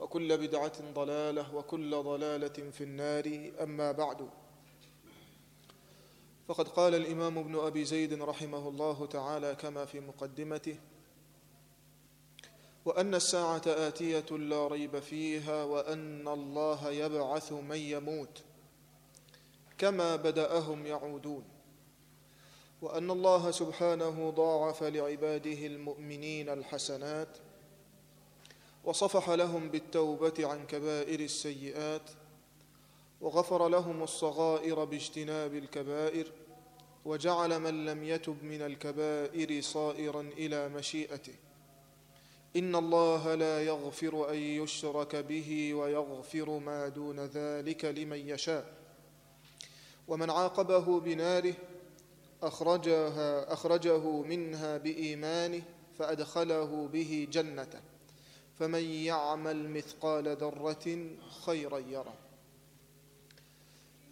وكل بدعة ضلالة وكل ضلالة في النار. أما بعد فقد قال الإمام ابن أبي زيد رحمه الله تعالى كما في مقدمته وأن الساعة آتية لا ريب فيها وأن الله يبعث من يموت كما بدأهم يعودون. وأن الله سبحانه ضاعف لعباده المؤمنين الحسنات وصفح لهم بالتوبة عن كبائر السيئات وغفر لهم الصغائر باجتناب الكبائر وجعل من لم يتب من الكبائر صائرا إلى مشيئته. إن الله لا يغفر أن يشرك به ويغفر ما دون ذلك لمن يشاء. ومن عاقبه بناره أخرجها أخرجه منها بإيمانه فأدخله به جنته. فمن يعمل مثقال ذرة خيرا يره.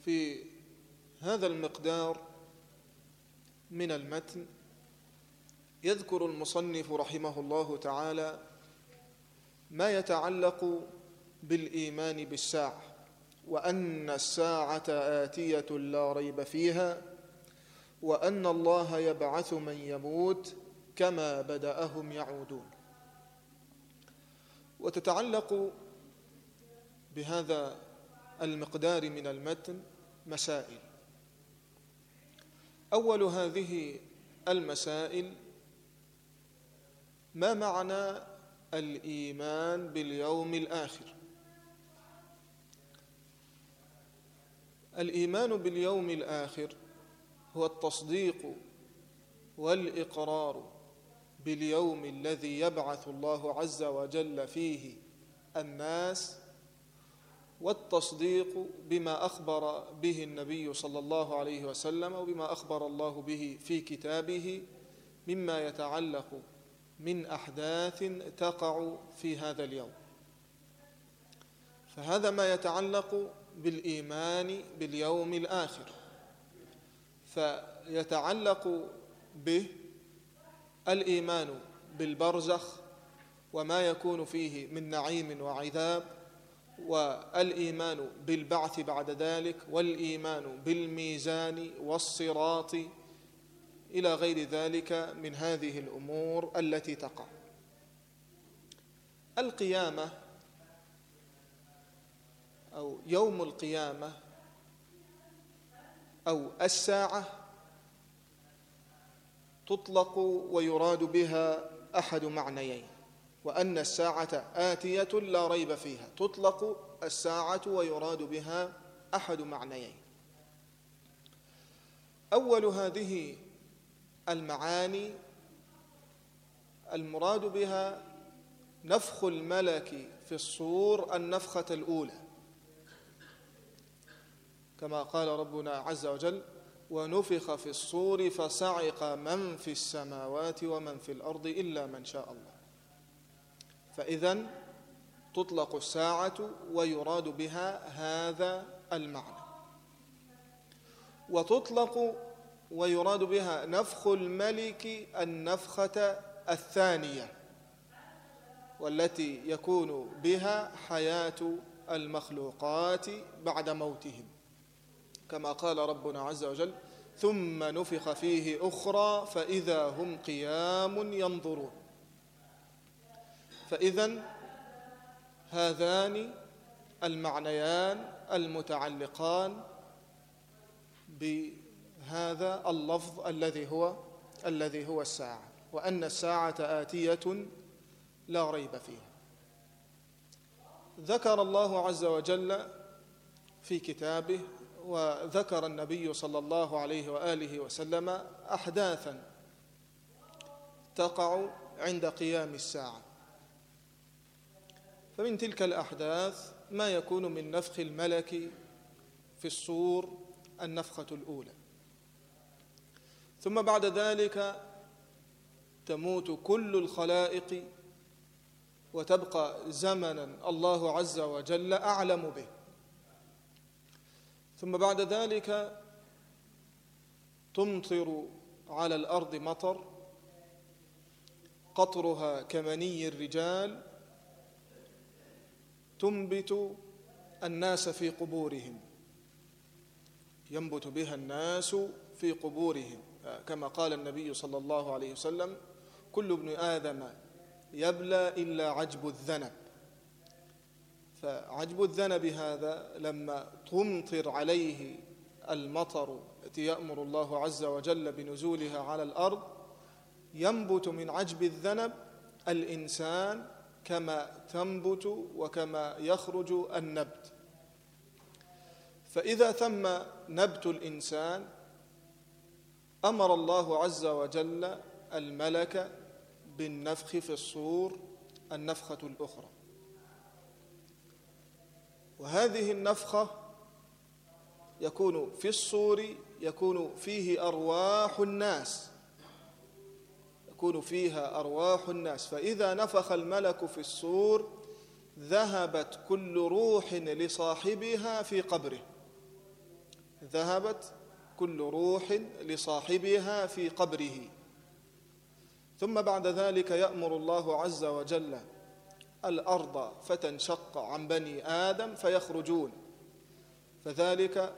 في هذا المقدار من المتن يذكر المصنف رحمه الله تعالى ما يتعلق بالإيمان بالساعة وأن الساعة آتية لا ريب فيها وأن الله يبعث من يموت كما بدأهم يعودون. وتتعلق بهذا المقدار من المتن مسائل. أول هذه المسائل ما معنى الإيمان باليوم الآخر؟ الإيمان باليوم الآخر هو التصديق والإقرار باليوم الذي يبعث الله عز وجل فيه الناس والتصديق بما أخبر به النبي صلى الله عليه وسلم وبما أخبر الله به في كتابه مما يتعلق من أحداث تقع في هذا اليوم. فهذا ما يتعلق بالإيمان باليوم الآخر. فيتعلق به الإيمان بالبرزخ وما يكون فيه من نعيم وعذاب والإيمان بالبعث بعد ذلك والإيمان بالميزان والصراط إلى غير ذلك من هذه الأمور التي تقع. القيامة أو يوم القيامة أو الساعة تطلق ويراد بها أحد معنيين وأن الساعة آتية لا ريب فيها تطلق الساعة ويراد بها أحد معنيين. أول هذه المعاني المراد بها نفخ الملك في الصور النفخة الأولى. كما قال ربنا عز وجل ونفخ في الصور فصعق من في السماوات ومن في الأرض إلا من شاء الله. فاذا تطلق الساعة ويراد بها هذا المعنى. وتطلق ويراد بها نفخ الملك النفخة الثانية والتي يكون بها حياة المخلوقات بعد موتهم. كما قال ربنا عز وجل ثم نفخ فيه أخرى فإذا هم قيام ينظرون. فإذا هذان المعنيان المتعلقان بهذا اللفظ الذي هو الذي هو الساعة وأن الساعة آتية لا ريب فيها. ذكر الله عز وجل في كتابه وذكر النبي صلى الله عليه وآله وسلم احداثا تقع عند قيام الساعة. فمن تلك الأحداث ما يكون من نفخ الملك في الصور النفخة الأولى. ثم بعد ذلك تموت كل الخلائق وتبقى زمنا الله عز وجل أعلم به. ثم بعد ذلك تمطر على الأرض مطر قطرها كمني الرجال تنبت الناس في قبورهم. ينبت بها الناس في قبورهم. كما قال النبي صلى الله عليه وسلم كل ابن آدم يبلى إلا عجب الذنب. فعجب الذنب هذا لما تمطر عليه المطر التي يأمر الله عز وجل بنزولها على الأرض ينبت من عجب الذنب الإنسان كما تنبت وكما يخرج النبت. فإذا ثم نبت الإنسان أمر الله عز وجل الملك بالنفخ في الصور النفخة الأخرى. وهذه النفخة يكون في الصور يكون فيه أرواح الناس. يكون فيها أرواح الناس. فإذا نفخ الملك في الصور ذهبت كل روح لصاحبها في قبره. ذهبت كل روح لصاحبها في قبره. ثم بعد ذلك يأمر الله عز وجل الأرض فتنشق عن بني آدم فيخرجون. فذلك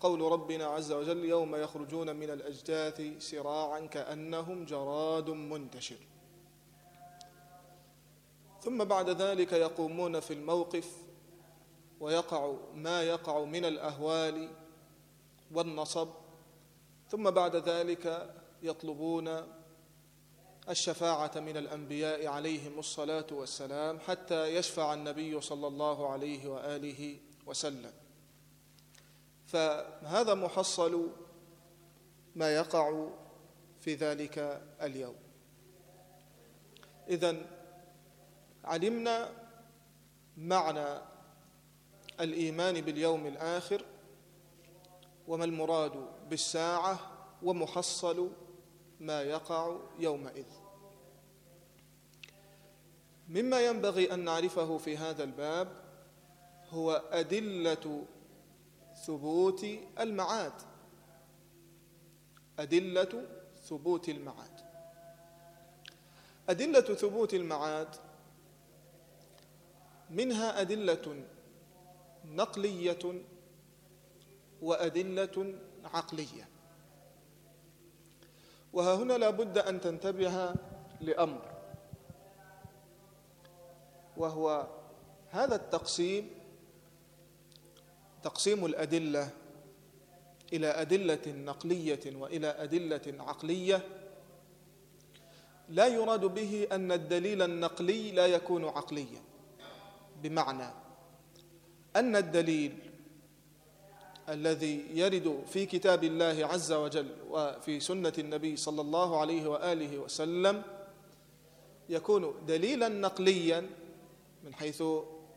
قول ربنا عز وجل يوم يخرجون من الأجداث سراعا كأنهم جراد منتشر. ثم بعد ذلك يقومون في الموقف ويقع ما يقع من الأهوال والنصب. ثم بعد ذلك يطلبون الشفاعة من الأنبياء عليهم الصلاة والسلام حتى يشفع النبي صلى الله عليه وآله وسلم. فهذا محصل ما يقع في ذلك اليوم. إذن علمنا معنى الإيمان باليوم الآخر وما المراد بالساعة ومحصل ما يقع يومئذ. مما ينبغي أن نعرفه في هذا الباب هو أدلة ثبوت المعاد. أدلة ثبوت المعاد. أدلة ثبوت المعاد منها أدلة نقلية وأدلة عقلية. وها هنا لا بد أن تنتبه لأمر وهو هذا التقسيم تقسيم الأدلة إلى أدلة نقلية وإلى أدلة عقلية. لا يراد به أن الدليل النقلي لا يكون عقليا بمعنى أن الدليل الذي يرد في كتاب الله عز وجل وفي سنة النبي صلى الله عليه وآله وسلم يكون دليلا نقليا من حيث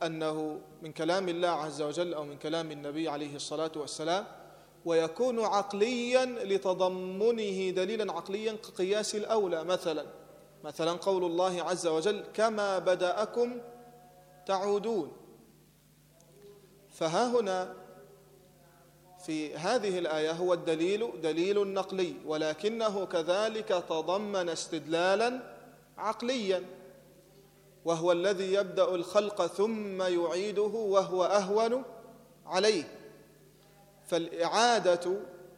أنه من كلام الله عز وجل أو من كلام النبي عليه الصلاة والسلام ويكون عقليا لتضمنه دليلا عقليا كقياس الأولى مثلا. مثلا قول الله عز وجل كما بدأكم تعودون. فها هنا في هذه الآية هو الدليل دليل نقلي ولكنه كذلك تضمن استدلالا عقليا وهو الذي يبدأ الخلق ثم يعيده وهو أهون عليه. فالإعادة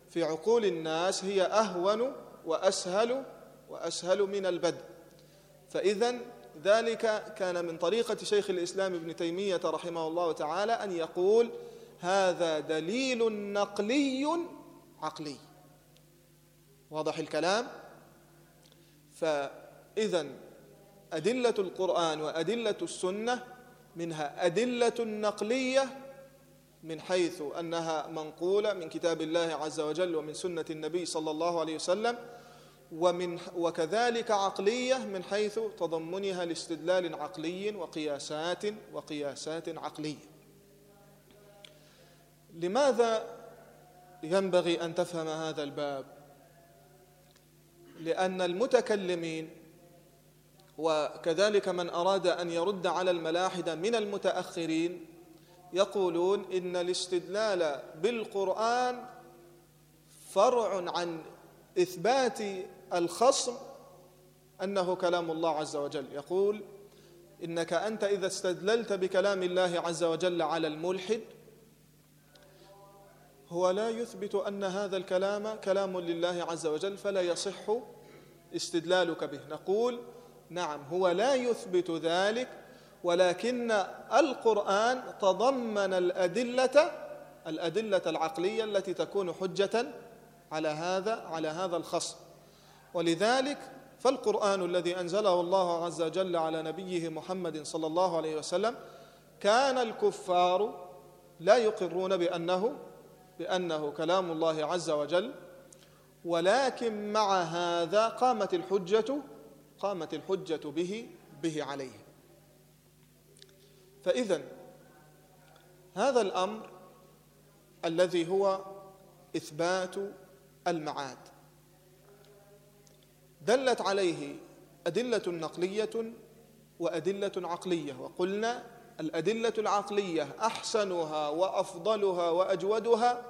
في عقول الناس هي أهون وأسهل وأسهل من البدء. فاذا ذلك كان من طريقة شيخ الإسلام ابن تيمية رحمه الله تعالى أن يقول هذا دليل نقلي عقلي. واضح الكلام؟ فاذا أدلة القرآن وأدلة السنة منها أدلة نقلية من حيث أنها منقولة من كتاب الله عز وجل ومن سنة النبي صلى الله عليه وسلم ومن وكذلك عقلية من حيث تضمنها لاستدلال عقلي وقياسات وقياسات عقلية. لماذا ينبغي أن تفهم هذا الباب؟ لأن المتكلمين وكذلك من أراد أن يرد على الملاحدة من المتأخرين يقولون إن الاستدلال بالقرآن فرع عن إثبات الخصم أنه كلام الله عز وجل. يقول إنك أنت إذا استدللت بكلام الله عز وجل على الملحد هو لا يثبت أن هذا الكلام كلام لله عز وجل فلا يصح استدلالك به. نقول نعم هو لا يثبت ذلك ولكن القرآن تضمن الأدلة الأدلة العقلية التي تكون حجة على هذا على هذا الخصم ولذلك فالقرآن الذي أنزله الله عز وجل على نبيه محمد صلى الله عليه وسلم كان الكفار لا يقرون بأنه بأنه كلام الله عز وجل ولكن مع هذا قامت الحجة قامت الحجة به به عليه. فاذا هذا الأمر الذي هو إثبات المعاد. دلت عليه أدلة نقلية وأدلة عقلية وقلنا الأدلة العقلية أحسنها وأفضلها وأجودها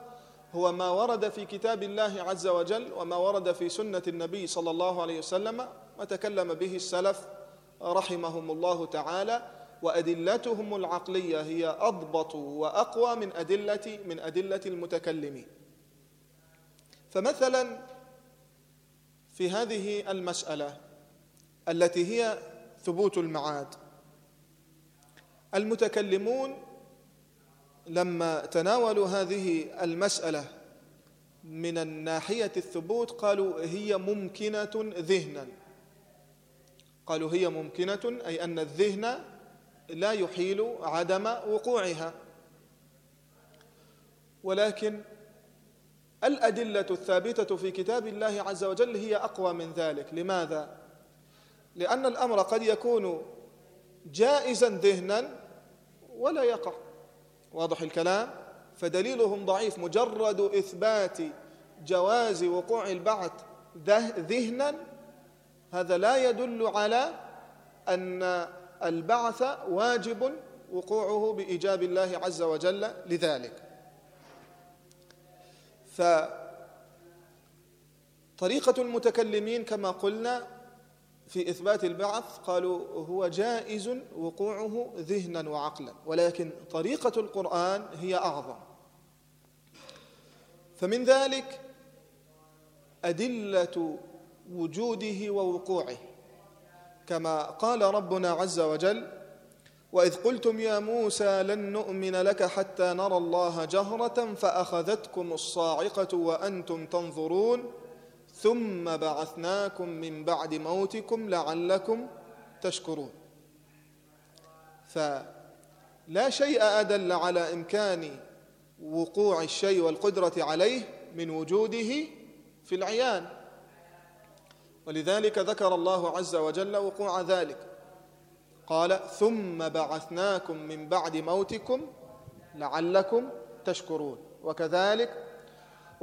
هو ما ورد في كتاب الله عز وجل وما ورد في سنة النبي صلى الله عليه وسلم وتكلم به السلف رحمهم الله تعالى وأدلتهم العقلية هي أضبط وأقوى من أدلة من أدلة المتكلمين. فمثلا في هذه المسألة التي هي ثبوت المعاد المتكلمون لما تناولوا هذه المسألة من الناحية الثبوت قالوا هي ممكنة ذهنا. قالوا هي ممكنة أي أن الذهن لا يحيل عدم وقوعها. ولكن الأدلة الثابتة في كتاب الله عز وجل هي أقوى من ذلك. لماذا؟ لأن الأمر قد يكون جائزا ذهنا ولا يقع. واضح الكلام؟ فدليلهم ضعيف. مجرد إثبات جواز وقوع البعث ذهنا هذا لا يدل على أن البعث واجب وقوعه بإيجاب الله عز وجل لذلك. فطريقة المتكلمين كما قلنا في إثبات البعث قالوا هو جائز وقوعه ذهنا وعقلا ولكن طريقة القرآن هي أعظم. فمن ذلك أدلة وجوده ووقوعه كما قال ربنا عز وجل وإذ قلتم يا موسى لن نؤمن لك حتى نرى الله جهرة فأخذتكم الصاعقة وأنتم تنظرون ثم بعثناكم من بعد موتكم لعلكم تشكرون. فلا شيء أدل على إمكان وقوع الشيء والقدرة عليه من وجوده في العيان. ولذلك ذكر الله عز وجل وقوع ذلك. قال ثم بعثناكم من بعد موتكم لعلكم تشكرون. وكذلك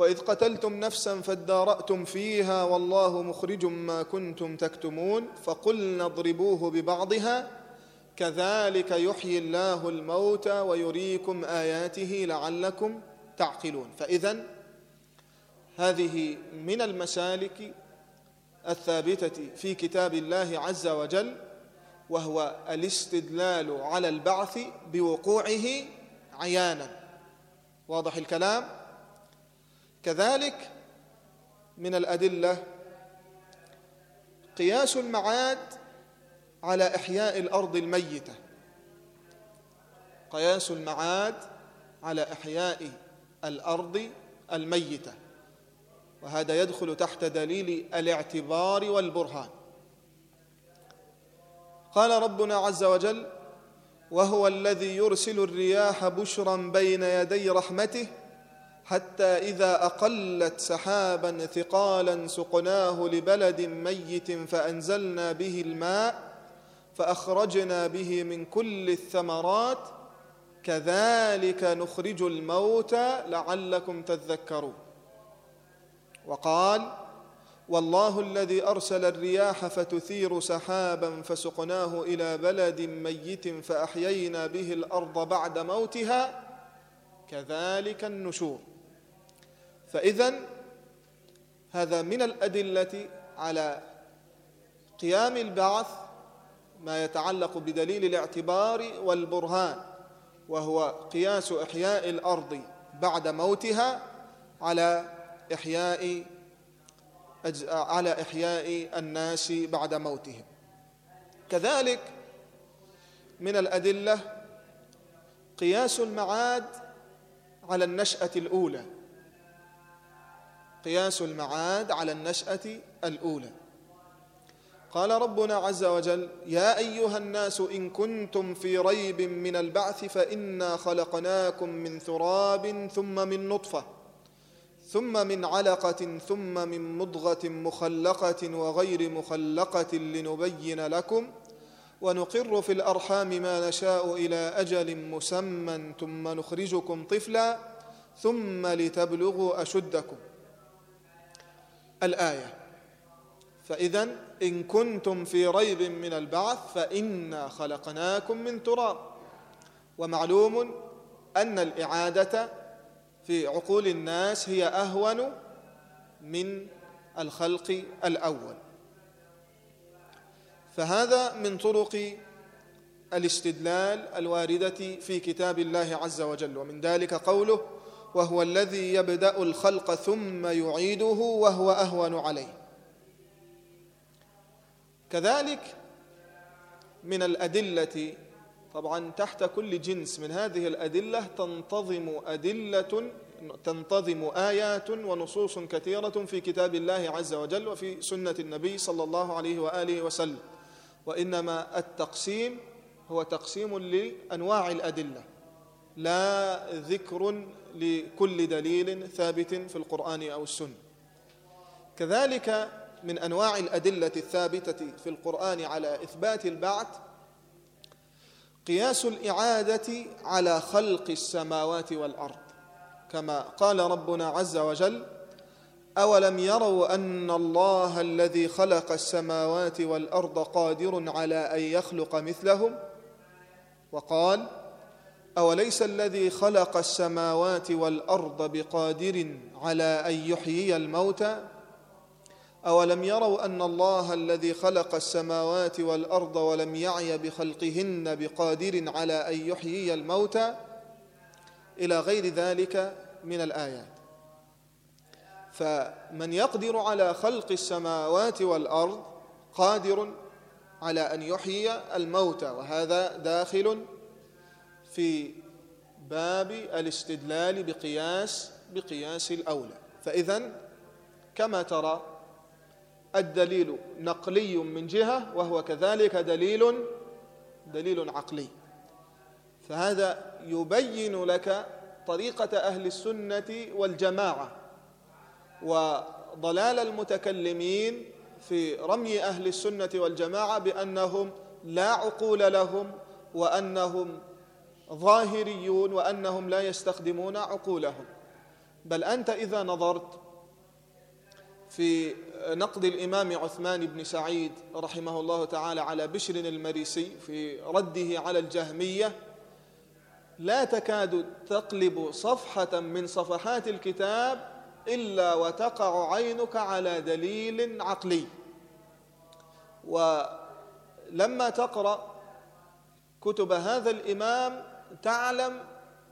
وإذ قتلتم نفسا فادارأتم فيها والله مخرج ما كنتم تكتمون فقلنا اضربوه ببعضها كذلك يحيي الله الموتى ويريكم آياته لعلكم تعقلون. فاذا هذه من المسالك الثابتة في كتاب الله عز وجل وهو الاستدلال على البعث بوقوعه عيانا. واضح الكلام؟ كذلك من الأدلة قياس المعاد على إحياء الأرض الميتة. قياس المعاد على إحياء الأرض الميتة. وهذا يدخل تحت دليل الاعتبار والبرهان. قال ربنا عز وجل وهو الذي يرسل الرياح بشرا بين يدي رحمته حتى إذا أقلت سحابا ثقالا سقناه لبلد ميت فأنزلنا به الماء فأخرجنا به من كل الثمرات. كذلك نخرج الموتى لعلكم تذكرون. وقال والله الذي أرسل الرياح فتثير سحابا فسقناه إلى بلد ميت فأحيينا به الأرض بعد موتها كذلك النشور. فإذا هذا من الأدلة على قيام البعث ما يتعلق بدليل الاعتبار والبرهان وهو قياس إحياء الأرض بعد موتها على إحياء على إحياء الناس بعد موتهم. كذلك من الأدلة قياس المعاد على النشأة الأولى. قياس المعاد على النشأة الأولى. قال ربنا عز وجل يا أيها الناس إن كنتم في ريب من البعث فإنا خلقناكم من ثراب ثم من نطفة ثم من علقة ثم من مضغة مخلقة وغير مخلقة لنبين لكم ونقر في الأرحام ما نشاء إلى أجل مسمى ثم نخرجكم طفلا ثم لتبلغوا أشدكم. الآية فإذا إن كنتم في ريب من البعث فإنا خلقناكم من تراب. ومعلوم أن الإعادة في عقول الناس هي أهون من الخلق الأول. فهذا من طرق الاستدلال الواردة في كتاب الله عز وجل ومن ذلك قوله وهو الذي يبدأ الخلق ثم يعيده وهو أهون عليه. كذلك من الأدلة طبعا تحت كل جنس من هذه الأدلة تنتظم أدلة تنتظم آيات ونصوص كثيرة في كتاب الله عز وجل وفي سنة النبي صلى الله عليه وآله وسلم. وإنما التقسيم هو تقسيم لأنواع الأدلة. لا ذكر لكل دليل ثابت في القرآن أو السنة. كذلك من أنواع الأدلة الثابتة في القرآن على إثبات البعث قياس الإعادة على خلق السماوات والأرض. كما قال ربنا عز وجل أولم يروا أن الله الذي خلق السماوات والأرض قادر على أن يخلق مثلهم؟ وقال أوليس الذي خلق السماوات والأرض بقادر على أن يحيي الموتى؟ أولم يروا أن الله الذي خلق السماوات والأرض ولم يعي بخلقهن بقادر على أن يحيي الموتى؟ إلى غير ذلك من الآيات. فمن يقدر على خلق السماوات والأرض قادر على أن يحيي الموتى وهذا داخل في باب الاستدلال بقياس بقياس الأولى. فإذا كما ترى الدليل نقلي من جهة وهو كذلك دليل دليل عقلي. فهذا يبين لك طريقة أهل السنة والجماعة. وضلال المتكلمين في رمي أهل السنة والجماعة بأنهم لا عقول لهم وأنهم ظاهريون وأنهم لا يستخدمون عقولهم. بل أنت إذا نظرت في نقد الإمام عثمان بن سعيد رحمه الله تعالى على بشر المريسي في رده على الجهمية لا تكاد تقلب صفحة من صفحات الكتاب إلا وتقع عينك على دليل عقلي. لما تقرأ كتب هذا الإمام تعلم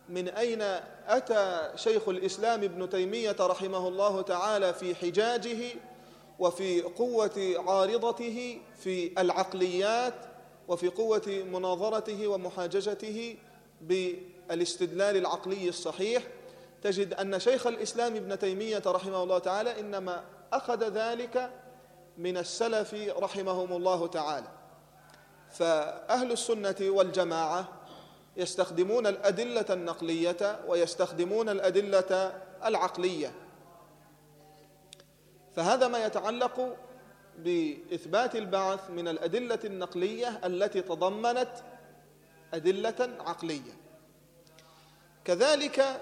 من أين أتى شيخ الإسلام ابن تيمية رحمه الله تعالى في حجاجه وفي قوة عارضته في العقليات وفي قوة مناظرته ومحاججته بالاستدلال العقلي الصحيح. تجد أن شيخ الإسلام ابن تيمية رحمه الله تعالى إنما أخذ ذلك من السلف رحمهم الله تعالى. فأهل السنة والجماعة يستخدمون الأدلة النقلية ويستخدمون الأدلة العقلية. فهذا ما يتعلق بإثبات البعث من الأدلة النقلية التي تضمنت أدلة عقلية. كذلك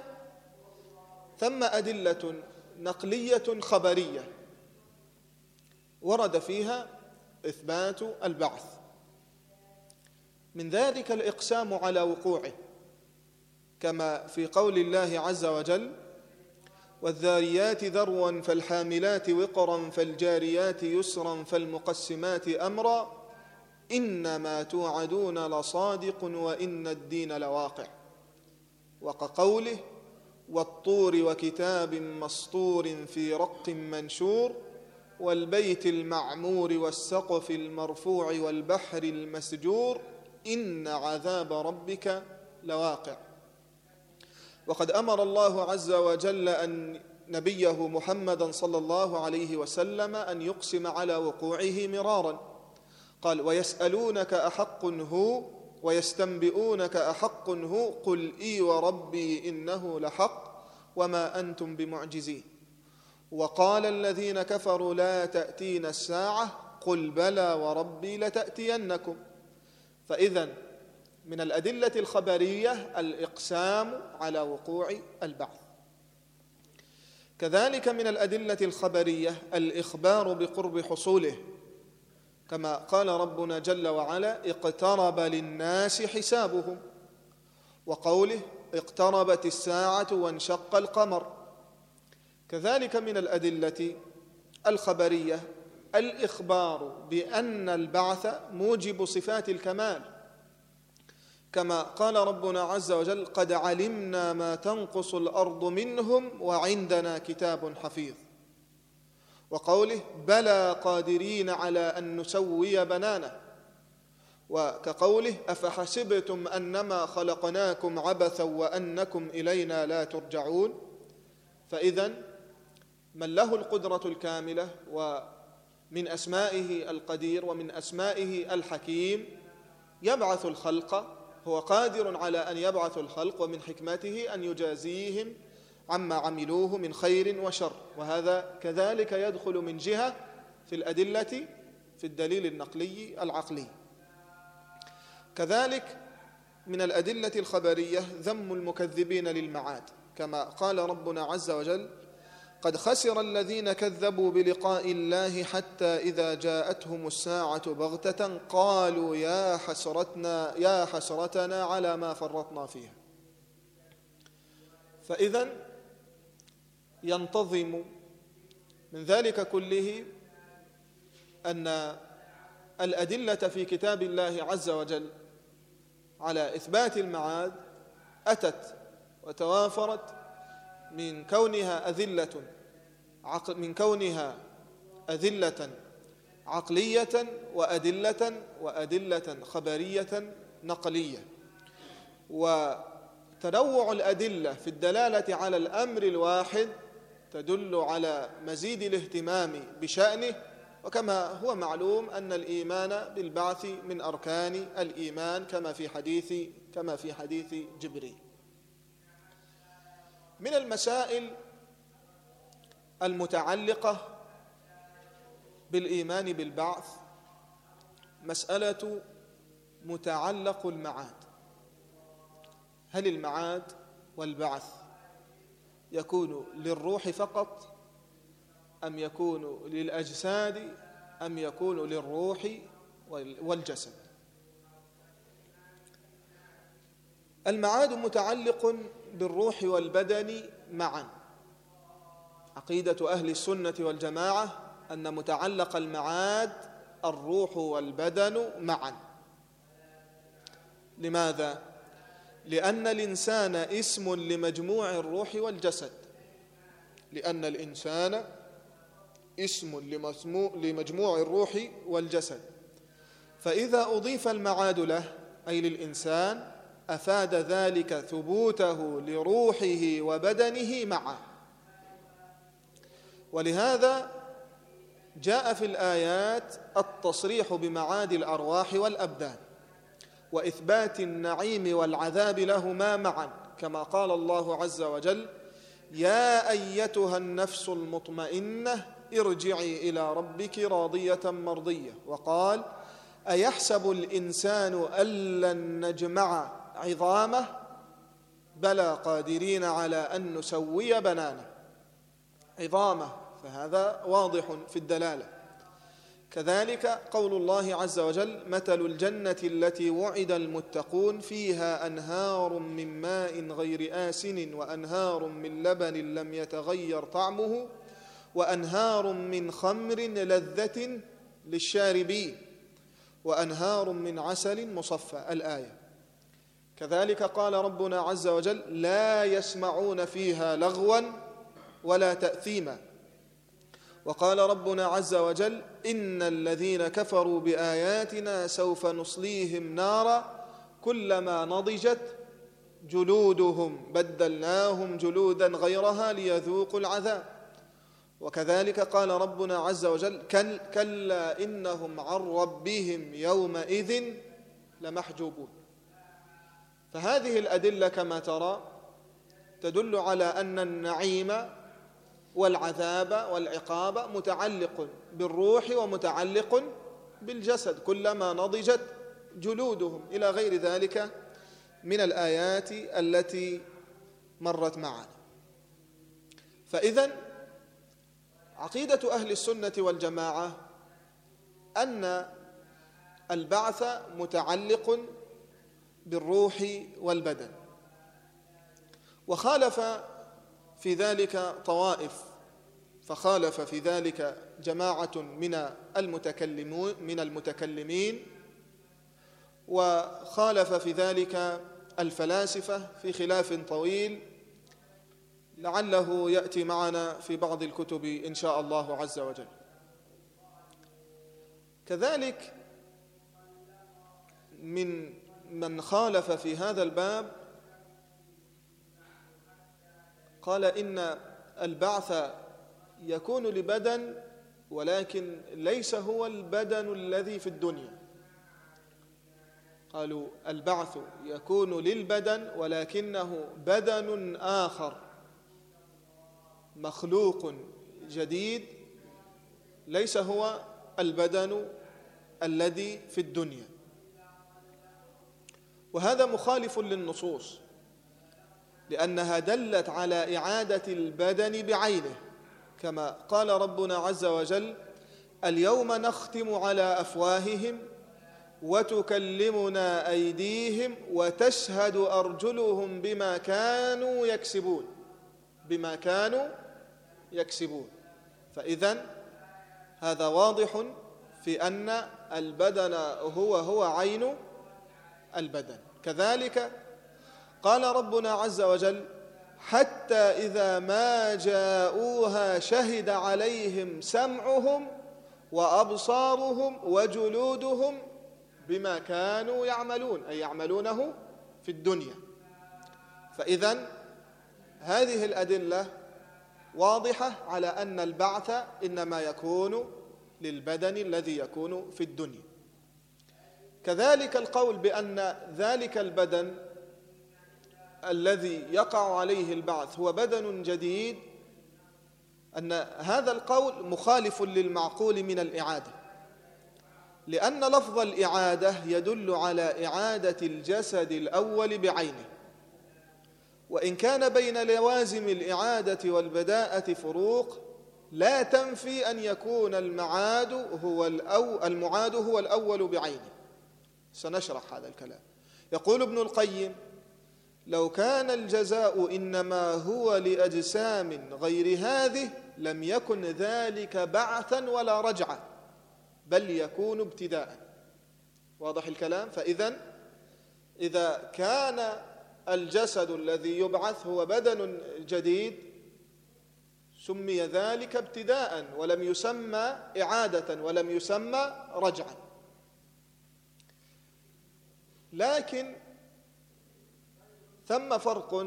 ثم أدلة نقلية خبرية ورد فيها إثبات البعث. من ذلك الإقسام على وقوعه كما في قول الله عز وجل والذاريات ذروا فالحاملات وقرا فالجاريات يسرا فالمقسمات أمرا إنما توعدون لصادق وإن الدين لواقع. وكقوله والطور وكتاب مسطور في رق منشور والبيت المعمور والسقف المرفوع والبحر المسجور إن عذاب ربك لواقع. وقد أمر الله عز وجل أن نبيه محمدا صلى الله عليه وسلم أن يقسم على وقوعه مرارا. قال ويسألونك أحق هو ويستنبئونك أحق هو قل إي وربي إنه لحق وما أنتم بمعجزين. وقال الذين كفروا لا تأتين الساعة قل بلى وربي لتأتينكم. فإذا من الأدلة الخبرية الإقسام على وقوع البعث كذلك من الأدلة الخبرية الإخبار بقرب حصوله كما قال ربنا جل وعلا اقترب للناس حسابهم. وقوله اقتربت الساعة وانشق القمر. كذلك من الأدلة الخبرية الإخبار بأن البعث موجب صفات الكمال. كما قال ربنا عز وجل قد علمنا ما تنقص الأرض منهم وعندنا كتاب حفيظ. وقوله بلى قادرين على أن نسوي بنانه. وكقوله أفحسبتم أنما خلقناكم عبثا وأنكم إلينا لا ترجعون. فإذا من له القدرة الكاملة ومن أسمائه القدير ومن أسمائه الحكيم يبعث الخلق هو قادر على أن يبعث الخلق ومن حكمته أن يجازيهم عما عملوه من خير وشر. وهذا كذلك يدخل من جهة في الأدلة في الدليل النقلي العقلي. كذلك من الأدلة الخبرية ذم المكذبين للمعاد كما قال ربنا عز وجل قد خسر الذين كذبوا بلقاء الله حتى إذا جاءتهم الساعة بغتة قالوا يا حسرتنا يا حسرتنا على ما فرطنا فيها. فإذا ينتظم من ذلك كله أن الأدلة في كتاب الله عز وجل على إثبات المعاد أتت وتوافرت من كونها أذلة من كونها أذلة عقلية وأدلة وأدلة خبرية نقلية. وتنوع الأدلة في الدلالة على الأمر الواحد تدل على مزيد الاهتمام بشأنه وكما هو معلوم أن الإيمان بالبعث من أركان الإيمان كما في حديث كما في حديث جبريل. من المسائل المتعلقة بالإيمان بالبعث مسألة متعلق المعاد. هل المعاد والبعث يكون للروح فقط أم يكون للأجساد أم يكون للروح والجسد. المعاد متعلق بالروح والبدن معا. عقيدة أهل السنة والجماعة أن متعلق المعاد الروح والبدن معا. لماذا؟ لأن الإنسان اسم لمجموع الروح والجسد. لأن الإنسان اسم لمجموع الروح والجسد. فإذا أضيف المعاد له أي للإنسان أفاد ذلك ثبوته لروحه وبدنه معا ولهذا جاء في الآيات التصريح بمعاد الأرواح والأبدان. وإثبات النعيم والعذاب لهما معا كما قال الله عز وجل يا أيتها النفس المطمئنة ارجعي إلى ربك راضية مرضية وقال أيحسب الإنسان ان لن نجمع عظامه؟ بلى قادرين على أن نسوي بنانه عظامه فهذا واضح في الدلالة. كذلك قول الله عز وجل مثل الجنة التي وعد المتقون فيها أنهار من ماء غير آسن وأنهار من لبن لم يتغير طعمه وأنهار من خمر لذة للشاربين وأنهار من عسل مصفى. الآية. كذلك قال ربنا عز وجل لا يسمعون فيها لغوا ولا تأثيما. وقال ربنا عز وجل إن الذين كفروا بآياتنا سوف نصليهم نارا كلما نضجت جلودهم بدلناهم جلودا غيرها ليذوقوا العذاب. وكذلك قال ربنا عز وجل كلا إنهم عن ربهم يومئذ لمحجوبون. فهذه الأدلة كما ترى تدل على أن النعيم والعذاب والعقاب متعلق بالروح ومتعلق بالجسد كلما نضجت جلودهم إلى غير ذلك من الآيات التي مرت معنا. فاذا عقيدة أهل السنة والجماعة أن البعث متعلق بالروح والبدن. وخالف في ذلك طوائف فخالف في ذلك جماعة من المتكلمون من المتكلمين وخالف في ذلك الفلاسفة في خلاف طويل لعله يأتي معنا في بعض الكتب إن شاء الله عز وجل. كذلك من من خالف في هذا الباب قال إن البعث يكون لبدن ولكن ليس هو البدن الذي في الدنيا. قالوا البعث يكون للبدن ولكنه بدن آخر مخلوق جديد ليس هو البدن الذي في الدنيا. وهذا مخالف للنصوص. لأنها دلت على إعادة البدن بعينه كما قال ربنا عز وجل اليوم نختم على أفواههم وتكلمنا أيديهم وتشهد أرجلهم بما كانوا يكسبون بما كانوا يكسبون. فإذا هذا واضح في أن البدن هو هو عين البدن. كذلك قال ربنا عز وجل حتى إذا ما جاءوها شهد عليهم سمعهم وأبصارهم وجلودهم بما كانوا يعملون أي يعملونه في الدنيا. فإذا هذه الأدلة واضحة على أن البعث إنما يكون للبدن الذي يكون في الدنيا. كذلك القول بأن ذلك البدن الذي يقع عليه البعث هو بدن جديد أن هذا القول مخالف للمعقول من الإعادة. لأن لفظ الإعادة يدل على إعادة الجسد الأول بعينه. وإن كان بين لوازم الإعادة والبداءة فروق لا تنفي أن يكون المعاد هو الأو المعاد هو الأول بعينه. سنشرح هذا الكلام. يقول ابن القيم لو كان الجزاء إنما هو لأجسام غير هذه لم يكن ذلك بعثا ولا رجعه بل يكون ابتداء واضح الكلام؟ فإذا إذا كان الجسد الذي يبعث هو بدن جديد سمي ذلك ابتداء ولم يسمى إعادة ولم يسمى رجعا. لكن ثم فرق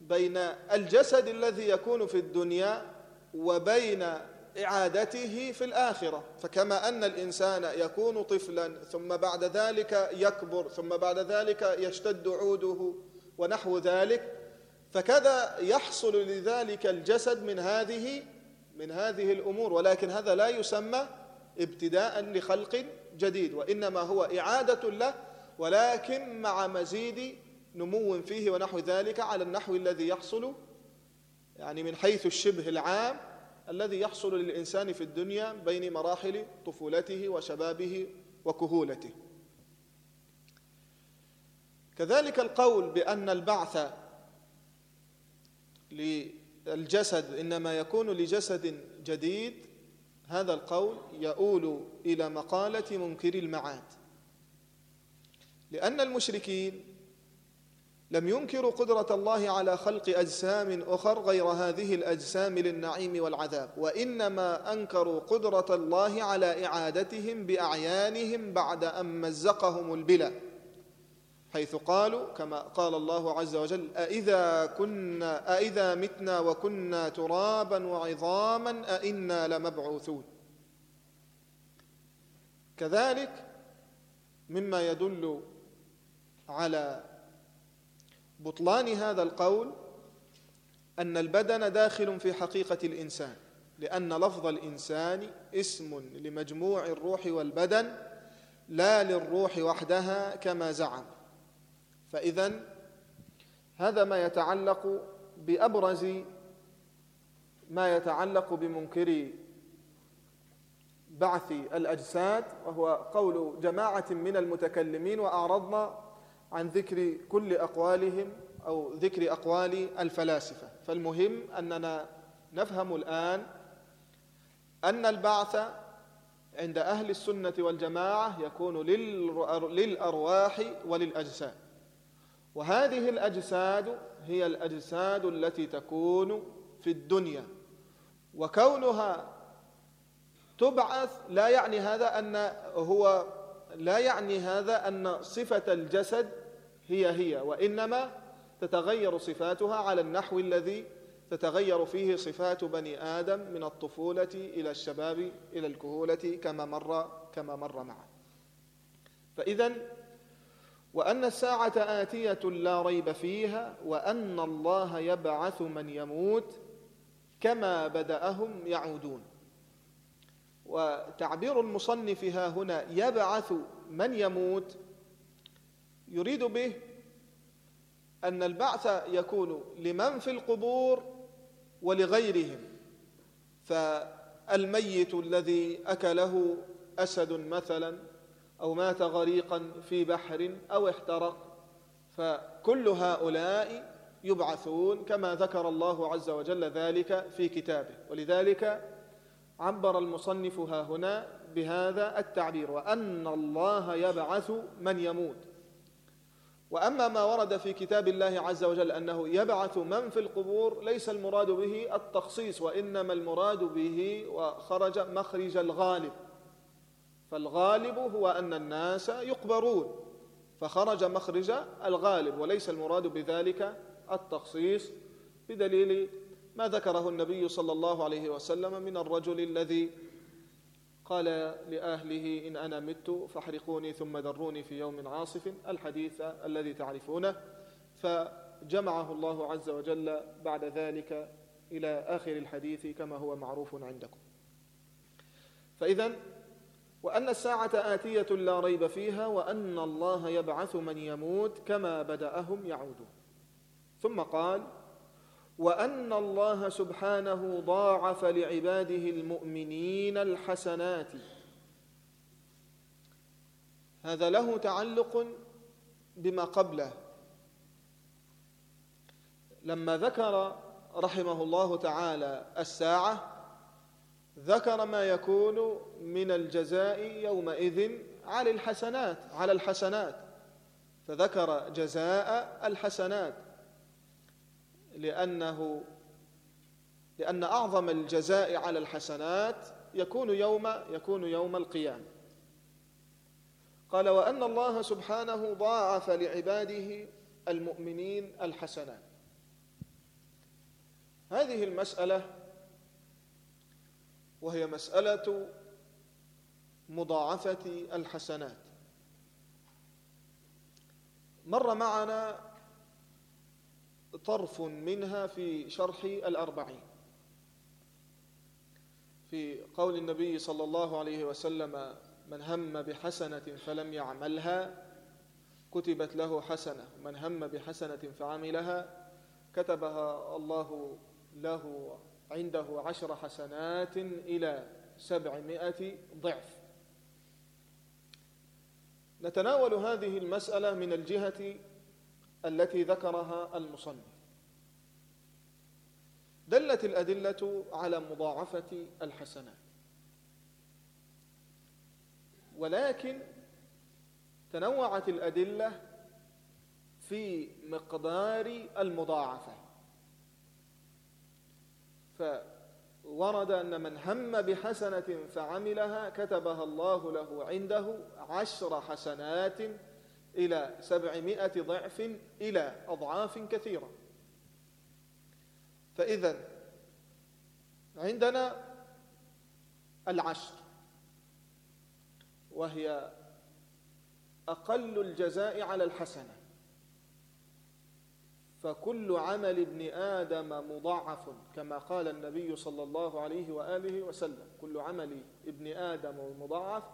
بين الجسد الذي يكون في الدنيا وبين إعادته في الآخرة. فكما أن الإنسان يكون طفلا ثم بعد ذلك يكبر ثم بعد ذلك يشتد عوده ونحو ذلك فكذا يحصل لذلك الجسد من هذه من هذه الأمور. ولكن هذا لا يسمى ابتداء لخلق جديد وإنما هو إعادة له ولكن مع مزيد نمو فيه ونحو ذلك على النحو الذي يحصل يعني من حيث الشبه العام الذي يحصل للإنسان في الدنيا بين مراحل طفولته وشبابه وكهولته. كذلك القول بأن البعث للجسد إنما يكون لجسد جديد هذا القول يؤول إلى مقالة منكر المعاد. لأن المشركين لم ينكروا قدرة الله على خلق أجسام أخر غير هذه الأجسام للنعيم والعذاب وإنما أنكروا قدرة الله على إعادتهم بأعيانهم بعد أن مزقهم البلا حيث قالوا كما قال الله عز وجل أإذا, كنا أإذا متنا وكنا ترابا وعظاما أإنا لمبعوثون. كذلك مما يدل على بطلان هذا القول أن البدن داخل في حقيقة الإنسان لأن لفظ الإنسان اسم لمجموع الروح والبدن لا للروح وحدها كما زعم. فإذا هذا ما يتعلق بأبرز ما يتعلق بمنكر بعث الأجساد وهو قول جماعة من المتكلمين وأعرضنا عن ذكر كل أقوالهم أو ذكر أقوال الفلاسفة. فالمهم أننا نفهم الآن أن البعث عند أهل السنة والجماعة يكون للأرواح وللأجساد. وهذه الأجساد هي الأجساد التي تكون في الدنيا. وكونها تبعث لا يعني هذا أن هو لا يعني هذا أن صفة الجسد هي هي وإنما تتغير صفاتها على النحو الذي تتغير فيه صفات بني آدم من الطفولة إلى الشباب إلى الكهولة كما مر كما مر معه فإذا وأن الساعة آتية لا ريب فيها وأن الله يبعث من يموت كما بدأهم يعودون. وتعبير المصنف ها هنا يبعث من يموت؟ يريد به أن البعث يكون لمن في القبور ولغيرهم. فالميت الذي أكله أسد مثلا أو مات غريقا في بحر أو احترق فكل هؤلاء يبعثون كما ذكر الله عز وجل ذلك في كتابه. ولذلك عبر المصنف ها هنا بهذا التعبير وأن الله يبعث من يموت. وأما ما ورد في كتاب الله عز وجل أنه يبعث من في القبور ليس المراد به التخصيص وإنما المراد به وخرج مخرج الغالب. فالغالب هو أن الناس يقبرون فخرج مخرج الغالب وليس المراد بذلك التخصيص بدليل ما ذكره النبي صلى الله عليه وسلم من الرجل الذي قال لأهله إن أنا مت فاحرقوني ثم ذروني في يوم عاصف. الحديث الذي تعرفونه. فجمعه الله عز وجل بعد ذلك إلى آخر الحديث كما هو معروف عندكم. فإذا وأن الساعة آتية لا ريب فيها وأن الله يبعث من يموت كما بدأهم يعودون. ثم قال وأن الله سبحانه ضاعف لعباده المؤمنين الحسنات. هذا له تعلق بما قبله. لما ذكر رحمه الله تعالى الساعة ذكر ما يكون من الجزاء يومئذ على الحسنات على الحسنات. فذكر جزاء الحسنات. لأنه لأن أعظم الجزاء على الحسنات يكون يوم يكون يوم القيامة. قال وأن الله سبحانه ضاعف لعباده المؤمنين الحسنات. هذه المسألة وهي مسألة مضاعفة الحسنات. مر معنا طرف منها في شرح الأربعين. في قول النبي صلى الله عليه وسلم من هم بحسنة فلم يعملها كتبت له حسنة. من هم بحسنة فعملها كتبها الله له عنده عشر حسنات إلى سبعمائة ضعف. نتناول هذه المسألة من الجهة التي ذكرها المصنف. دلت الأدلة على مضاعفة الحسنات. ولكن تنوعت الأدلة في مقدار المضاعفة. فورد أن من هم بحسنة فعملها كتبها الله له عنده عشر حسنات إلى سبعمائة ضعف إلى أضعاف كثيرة. فإذا عندنا العشر وهي أقل الجزاء على الحسنة. فكل عمل ابن آدم مضاعف كما قال النبي صلى الله عليه وآله وسلم. كل عمل ابن آدم مضاعف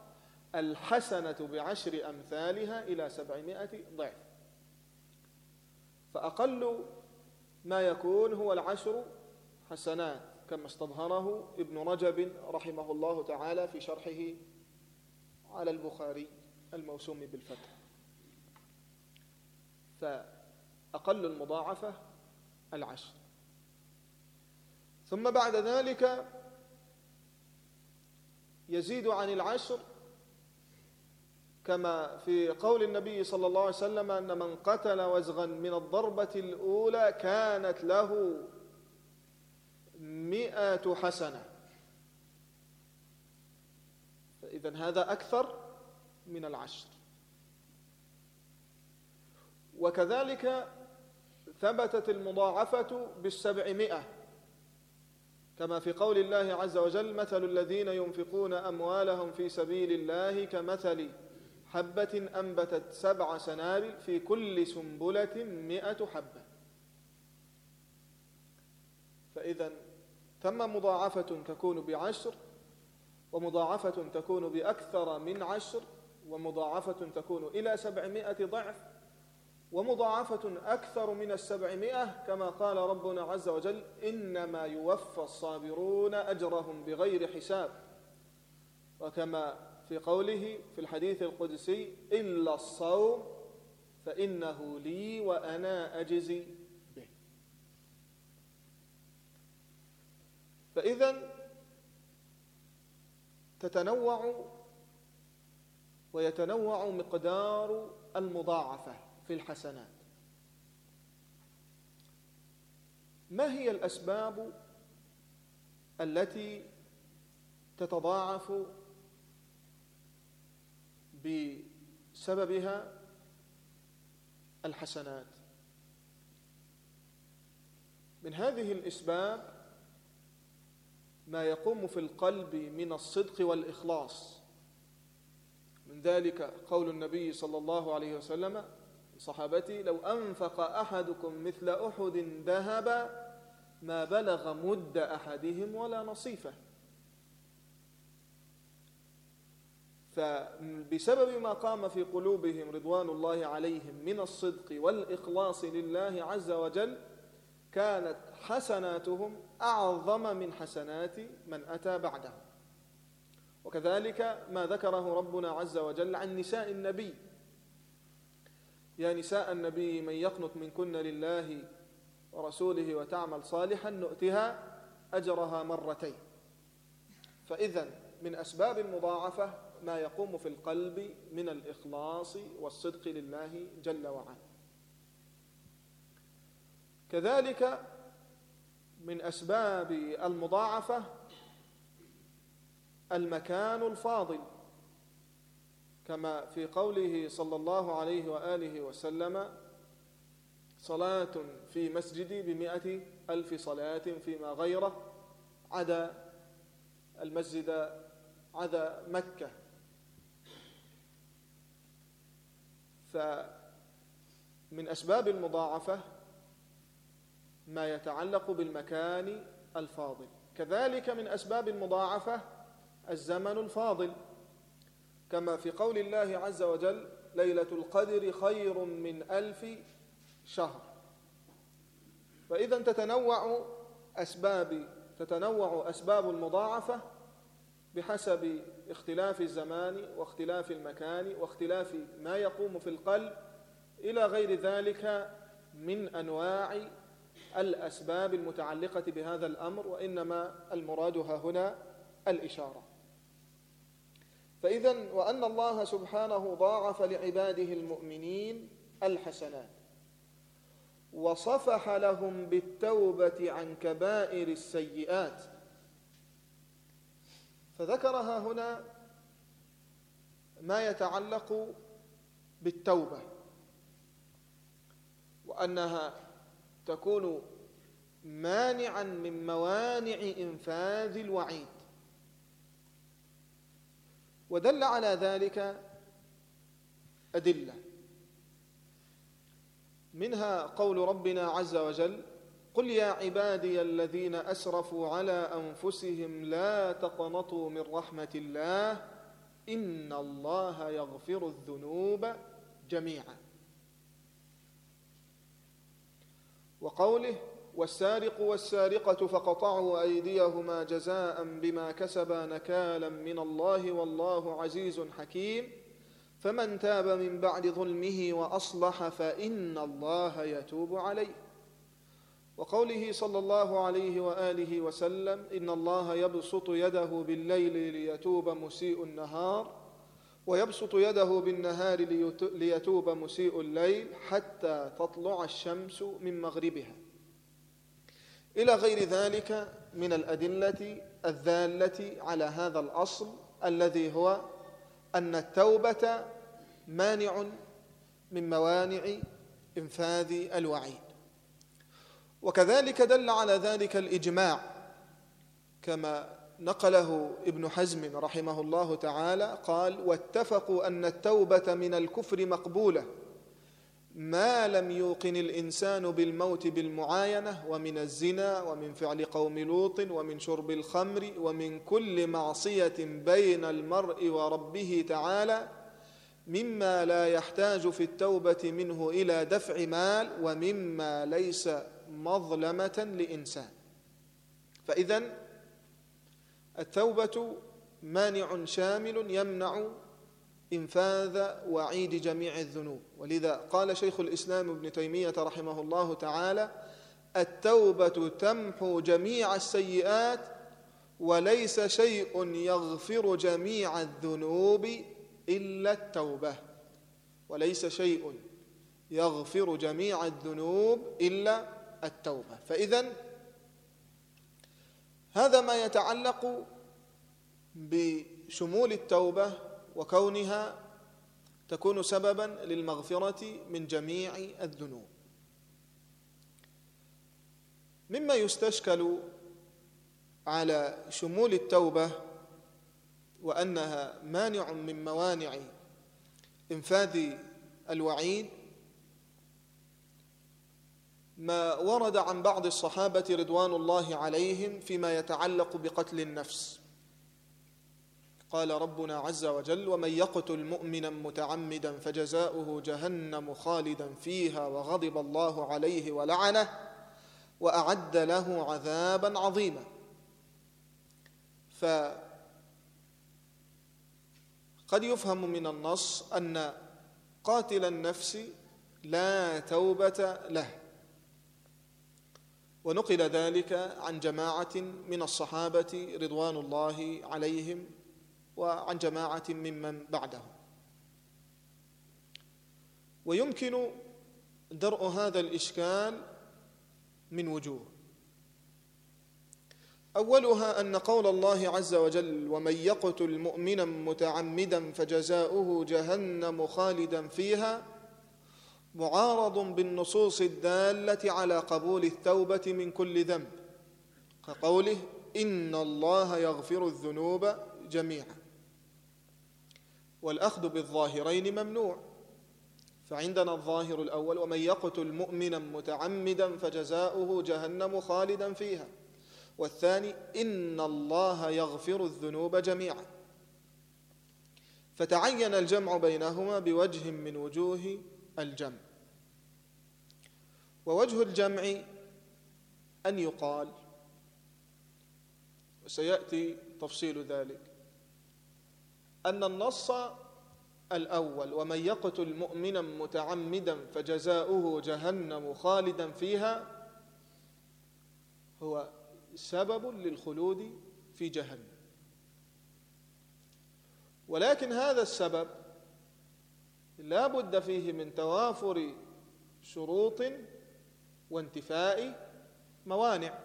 الحسنة بعشر أمثالها إلى سبعمائة ضعف. فأقل ما يكون هو العشر حسنات كما استظهره ابن رجب رحمه الله تعالى في شرحه على البخاري الموسوم بالفتح. فأقل المضاعفة العشر. ثم بعد ذلك يزيد عن العشر كما في قول النبي صلى الله عليه وسلم أن من قتل وزغا من الضربة الأولى كانت له مئة حسنة. فإذا هذا أكثر من العشر. وكذلك ثبتت المضاعفة بالسبعمائة. كما في قول الله عز وجل مثل الذين ينفقون أموالهم في سبيل الله كمثل حبة أنبتت سبع سنابل في كل سنبلة مئة حبة. فإذا ثم مضاعفة تكون بعشر ومضاعفة تكون بأكثر من عشر ومضاعفة تكون إلى سبعمائة ضعف ومضاعفة أكثر من السبعمائة كما قال ربنا عز وجل إنما يوفى الصابرون أجرهم بغير حساب. وكما في قوله في الحديث القدسي إلا الصوم فإنه لي وأنا أجزي به. فإذا تتنوع ويتنوع مقدار المضاعفة في الحسنات. ما هي الأسباب التي تتضاعف بسببها الحسنات. من هذه الإسباب ما يقوم في القلب من الصدق والإخلاص. من ذلك قول النبي صلى الله عليه وسلم صحابتي لو أنفق أحدكم مثل أحد ذهبا ما بلغ مد أحدهم ولا نصيفة. فبسبب ما قام في قلوبهم رضوان الله عليهم من الصدق والإخلاص لله عز وجل كانت حسناتهم أعظم من حسنات من أتى بعدهم. وكذلك ما ذكره ربنا عز وجل عن نساء النبي. يا نساء النبي من يقنط منكن لله ورسوله وتعمل صالحا نؤتها أجرها مرتين. فإذا من أسباب المضاعفة ما يقوم في القلب من الإخلاص والصدق لله جل وعلا. كذلك من أسباب المضاعفة المكان الفاضل كما في قوله صلى الله عليه وآله وسلم صلاة في مسجدي بمئة ألف صلاة فيما غيره عدا المسجد عدا مكة. فمن أسباب المضاعفة ما يتعلق بالمكان الفاضل. كذلك من أسباب المضاعفة الزمن الفاضل. كما في قول الله عز وجل ليلة القدر خير من ألف شهر. فإذا تتنوع أسباب تتنوع أسباب المضاعفة بحسب اختلاف الزمان واختلاف المكان واختلاف ما يقوم في القلب إلى غير ذلك من أنواع الأسباب المتعلقة بهذا الأمر وإنما المراد هنا الإشارة. فإذا وأن الله سبحانه ضاعف لعباده المؤمنين الحسنات وصفح لهم بالتوبة عن كبائر السيئات فذكرها هنا ما يتعلق بالتوبة وأنها تكون مانعا من موانع إنفاذ الوعيد. ودل على ذلك أدلة منها قول ربنا عز وجل قل يا عبادي الذين أسرفوا على أنفسهم لا تقنطوا من رحمة الله إن الله يغفر الذنوب جميعا. وقوله والسارق والسارقة فقطعوا أيديهما جزاء بما كسبا نكالا من الله والله عزيز حكيم. فمن تاب من بعد ظلمه وأصلح فإن الله يتوب عليه. وقوله صلى الله عليه وآله وسلم إن الله يبسط يده بالليل ليتوب مسيء النهار ويبسط يده بالنهار ليتوب مسيء الليل حتى تطلع الشمس من مغربها. إلى غير ذلك من الأدلة الذالة على هذا الأصل الذي هو أن التوبة مانع من موانع إنفاذ الوعيد. وكذلك دل على ذلك الإجماع كما نقله ابن حزم رحمه الله تعالى قال واتفقوا أن التوبة من الكفر مقبولة ما لم يوقن الإنسان بالموت بالمعاينة ومن الزنا ومن فعل قوم لوط ومن شرب الخمر ومن كل معصية بين المرء وربه تعالى مما لا يحتاج في التوبة منه إلى دفع مال ومما ليس مظلمة لإنسان. فإذا التوبة مانع شامل يمنع إنفاذ وعيد جميع الذنوب. ولذا قال شيخ الإسلام ابن تيمية رحمه الله تعالى التوبة تمحو جميع السيئات وليس شيء يغفر جميع الذنوب إلا التوبة. وليس شيء يغفر جميع الذنوب إلا التوبة. فإذا هذا ما يتعلق بشمول التوبة وكونها تكون سببا للمغفرة من جميع الذنوب. مما يستشكل على شمول التوبة وأنها مانع من موانع إنفاذ الوعيد ما ورد عن بعض الصحابة رضوان الله عليهم فيما يتعلق بقتل النفس. قال ربنا عز وجل ومن يقتل مؤمنا متعمدا فجزاؤه جهنم خالدا فيها وغضب الله عليه ولعنه وأعد له عذابا عظيما. فقد يفهم من النص أن قاتل النفس لا توبة له. ونقل ذلك عن جماعة من الصحابة رضوان الله عليهم وعن جماعة ممن بعدهم. ويمكن درء هذا الإشكال من وجوه. أولها أن قول الله عز وجل ومن يقتل مؤمنا متعمدا فجزاؤه جهنم خالدا فيها معارض بالنصوص الدالة على قبول التوبة من كل ذنب. كقوله إن الله يغفر الذنوب جميعا. والأخذ بالظاهرين ممنوع. فعندنا الظاهر الأول ومن يقتل مؤمنا متعمدا فجزاؤه جهنم خالدا فيها. والثاني إن الله يغفر الذنوب جميعا. فتعين الجمع بينهما بوجه من وجوه الجمع. ووجه الجمع أن يقال وسيأتي تفصيل ذلك أن النص الأول ومن يقتل مؤمنا متعمدا فجزاؤه جهنم خالدا فيها هو سبب للخلود في جهنم. ولكن هذا السبب لا بد فيه من توافر شروط وانتفاء موانع.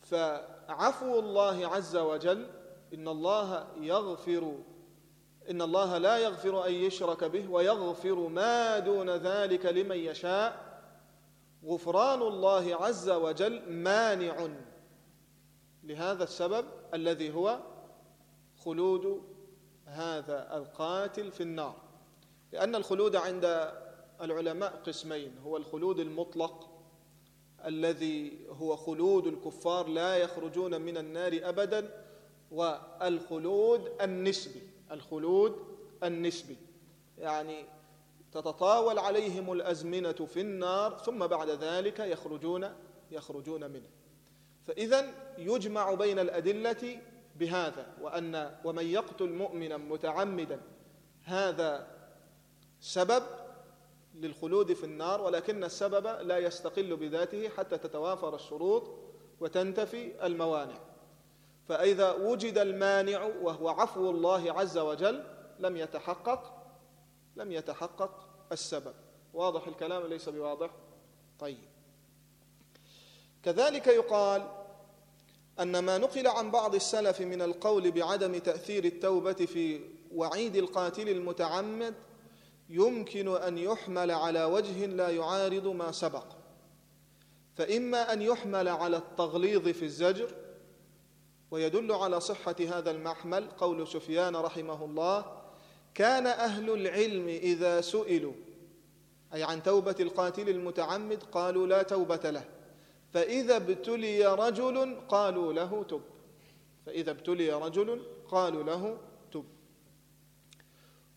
فعفو الله عز وجل إن الله يغفر إن الله لا يغفر أن يشرك به ويغفر ما دون ذلك لمن يشاء. غفران الله عز وجل مانع لهذا السبب الذي هو خلود هذا القاتل في النار. لأن الخلود عند العلماء قسمين هو الخلود المطلق الذي هو خلود الكفار لا يخرجون من النار أبدا والخلود النسبي الخلود النسبي. يعني تتطاول عليهم الأزمنة في النار ثم بعد ذلك يخرجون يخرجون منه. فإذا يجمع بين الأدلة بهذا وأن ومن يقتل مؤمنا متعمدا هذا سبب للخلود في النار ولكن السبب لا يستقل بذاته حتى تتوافر الشروط وتنتفي الموانع. فإذا وجد المانع وهو عفو الله عز وجل لم يتحقق لم يتحقق السبب. واضح الكلام ليس بواضح؟ طيب. كذلك يقال أن ما نقل عن بعض السلف من القول بعدم تأثير التوبة في وعيد القاتل المتعمد يمكن أن يحمل على وجه لا يعارض ما سبق. فإما أن يحمل على التغليظ في الزجر ويدل على صحة هذا المحمل قول سفيان رحمه الله كان أهل العلم إذا سئلوا أي عن توبة القاتل المتعمد قالوا لا توبة له. فإذا ابتلي رجل قالوا له تب. فإذا ابتلي رجل قالوا له تب.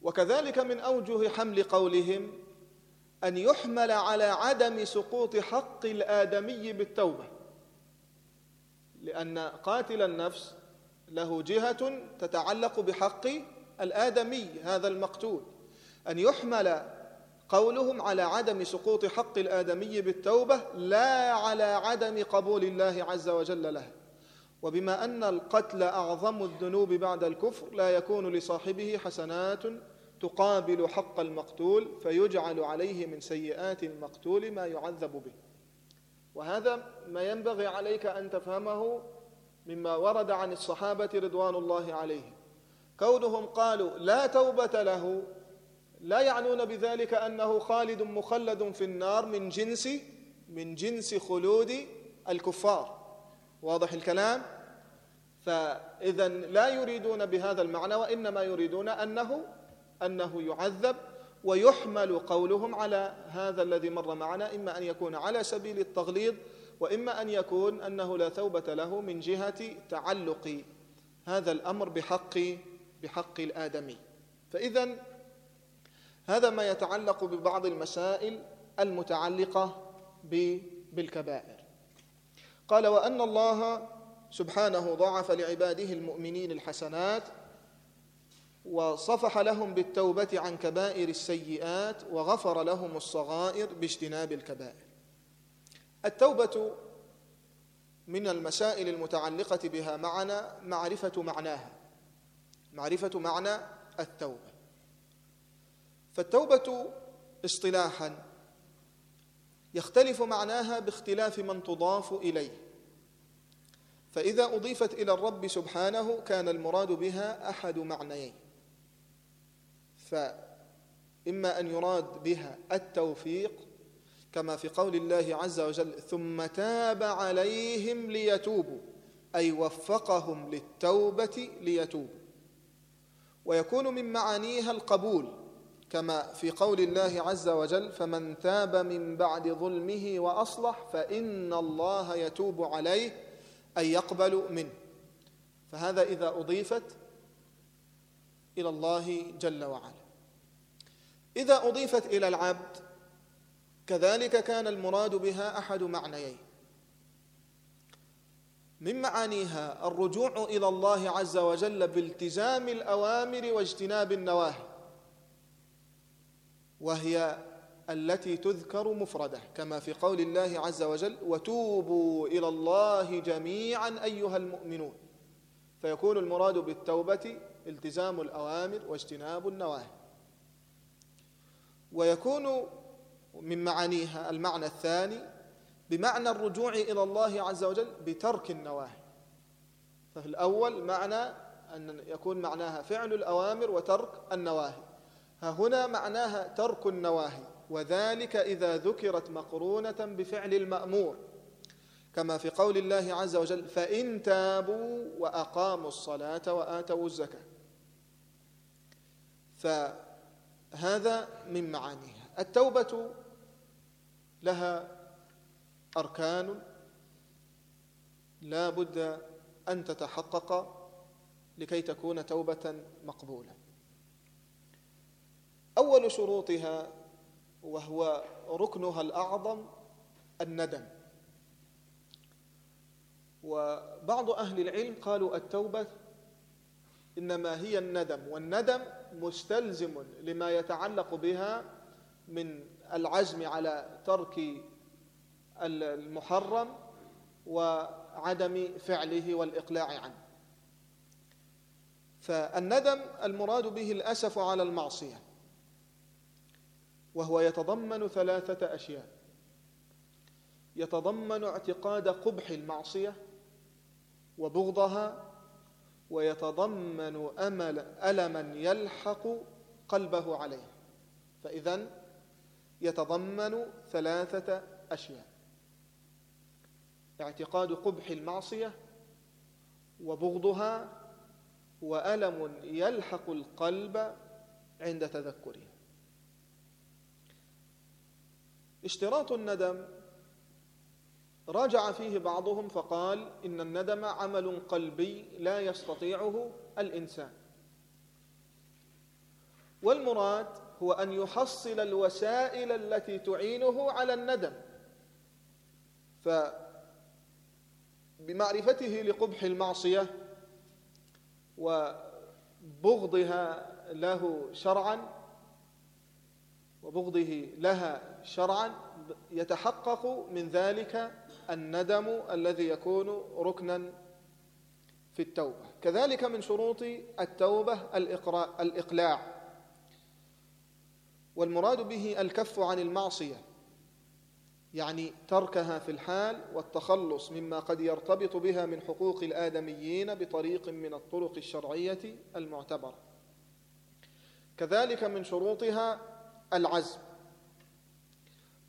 وكذلك من أوجه حمل قولهم أن يحمل على عدم سقوط حق الآدمي بالتوبة لأن قاتل النفس له جهة تتعلق بحق الآدمي هذا المقتول. أن يحمل قولهم على عدم سقوط حق الآدمي بالتوبة لا على عدم قبول الله عز وجل له. وبما أن القتل أعظم الذنوب بعد الكفر لا يكون لصاحبه حسنات تقابل حق المقتول فيجعل عليه من سيئات المقتول ما يعذب به. وهذا ما ينبغي عليك أن تفهمه مما ورد عن الصحابة رضوان الله عليهم. كونهم قالوا لا توبة له لا يعنون بذلك أنه خالد مخلد في النار من جنس من جنس خلود الكفار. واضح الكلام؟ فإذا لا يريدون بهذا المعنى وإنما يريدون أنه أنه يعذب ويحمل قولهم على هذا الذي مر معنا إما أن يكون على سبيل التغليظ وإما أن يكون أنه لا توبة له من جهة تعلق هذا الأمر بحق بحق الآدمي. فإذا هذا ما يتعلق ببعض المسائل المتعلقة بالكبائر. قال وأن الله سبحانه ضاعف لعباده المؤمنين الحسنات وصفح لهم بالتوبة عن كبائر السيئات وغفر لهم الصغائر باجتناب الكبائر. التوبة من المسائل المتعلقة بها معنا معرفة معناها معرفة معنى التوبة. فالتوبة اصطلاحا. يختلف معناها باختلاف من تضاف إليه. فإذا أضيفت إلى الرب سبحانه كان المراد بها أحد معنيين. فإما أن يراد بها التوفيق كما في قول الله عز وجل ثم تاب عليهم ليتوبوا أي وفقهم للتوبة ليتوبوا. ويكون من معانيها القبول كما في قول الله عز وجل فمن تاب من بعد ظلمه وأصلح فإن الله يتوب عليه أن يقبل منه. فهذا إذا أضيفت إلى الله جل وعلا. إذا أضيفت إلى العبد كذلك كان المراد بها أحد معنيين. من معانيها الرجوع إلى الله عز وجل بالتزام الأوامر واجتناب النواهي. وهي التي تذكر مفردة كما في قول الله عز وجل وتوبوا إلى الله جميعا أيها المؤمنون. فيكون المراد بالتوبة التزام الأوامر واجتناب النواهي. ويكون من معانيها المعنى الثاني بمعنى الرجوع إلى الله عز وجل بترك النواهي. ففي الأول معنى أن يكون معناها فعل الأوامر وترك النواهي. هنا معناها ترك النواهي وذلك إذا ذكرت مقرونة بفعل المأمور كما في قول الله عز وجل فإن تابوا وأقاموا الصلاة وآتوا الزكاة. فهذا من معانيها. التوبة لها أركان لا بد أن تتحقق لكي تكون توبة مقبولة. أول شروطها وهو ركنها الأعظم الندم. وبعض أهل العلم قالوا التوبة إنما هي الندم والندم مستلزم لما يتعلق بها من العزم على ترك المحرم وعدم فعله والإقلاع عنه. فالندم المراد به الأسف على المعصية. وهو يتضمن ثلاثة أشياء. يتضمن اعتقاد قبح المعصية وبغضها ويتضمن أمل ألما يلحق قلبه عليه. فإذا يتضمن ثلاثة أشياء. اعتقاد قبح المعصية وبغضها وألم يلحق القلب عند تذكره. اشتراط الندم. راجع فيه بعضهم فقال إن الندم عمل قلبي لا يستطيعه الإنسان. والمراد هو أن يحصل الوسائل التي تعينه على الندم. فبمعرفته لقبح المعصية وبغضها له شرعا وبغضه لها شرعا يتحقق من ذلك الندم الذي يكون ركنا في التوبة. كذلك من شروط التوبة الإقلاع. والمراد به الكف عن المعصية يعني تركها في الحال والتخلص مما قد يرتبط بها من حقوق الآدميين بطريق من الطرق الشرعية المعتبرة. كذلك من شروطها العزم.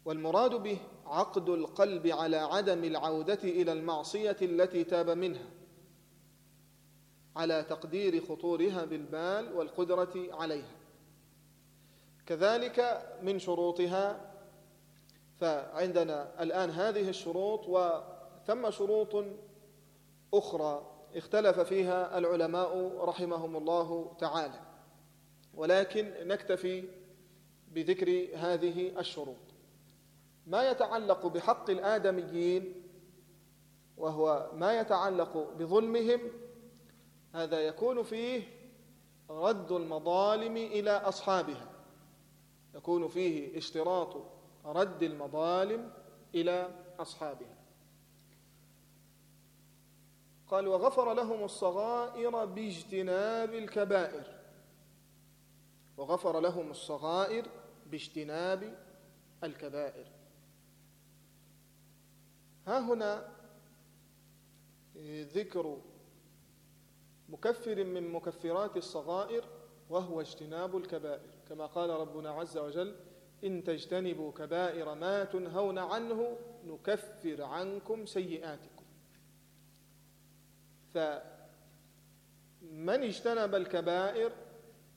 والمراد به عقد القلب على عدم العودة إلى المعصية التي تاب منها على تقدير خطورها بالبال والقدرة عليها. كذلك من شروطها فعندنا الآن هذه الشروط وثم شروط أخرى اختلف فيها العلماء رحمهم الله تعالى. ولكن نكتفي بذكر هذه الشروط. ما يتعلق بحق الآدميين وهو ما يتعلق بظلمهم هذا يكون فيه رد المظالم إلى أصحابها. يكون فيه اشتراط رد المظالم إلى أصحابها. قال وغفر لهم الصغائر باجتناب الكبائر. وغفر لهم الصغائر باجتناب الكبائر. ها هنا ذكر مكفر من مكفرات الصغائر وهو اجتناب الكبائر. كما قال ربنا عز وجل إن تجتنبوا كبائر ما تنهون عنه نكفر عنكم سيئاتكم. فمن اجتنب الكبائر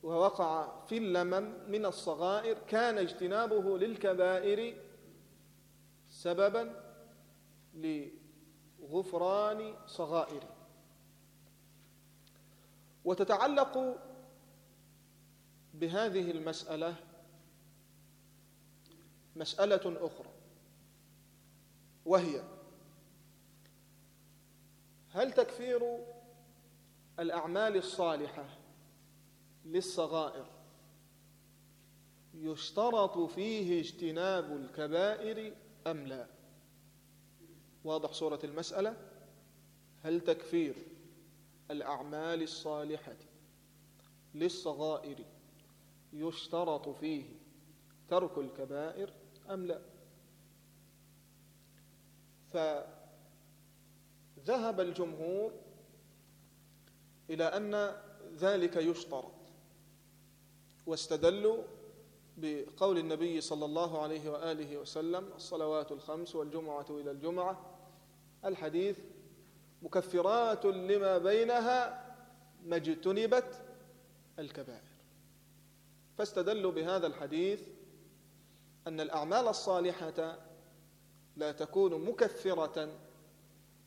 ووقع في اللمم من الصغائر كان اجتنابه للكبائر سببا لغفران صغائره. وتتعلق بهذه المسألة مسألة أخرى وهي هل تكفير الأعمال الصالحة للصغائر. يشترط فيه اجتناب الكبائر أم لا؟ واضح صورة المسألة؟ هل تكفير الأعمال الصالحة للصغائر يشترط فيه ترك الكبائر أم لا؟ فذهب الجمهور إلى أن ذلك يشترط. واستدلوا بقول النبي صلى الله عليه وآله وسلم الصلوات الخمس والجمعة إلى الجمعة. الحديث مكفرات لما بينها ما اجتنبت الكبائر. فاستدلوا بهذا الحديث أن الأعمال الصالحة لا تكون مكفرة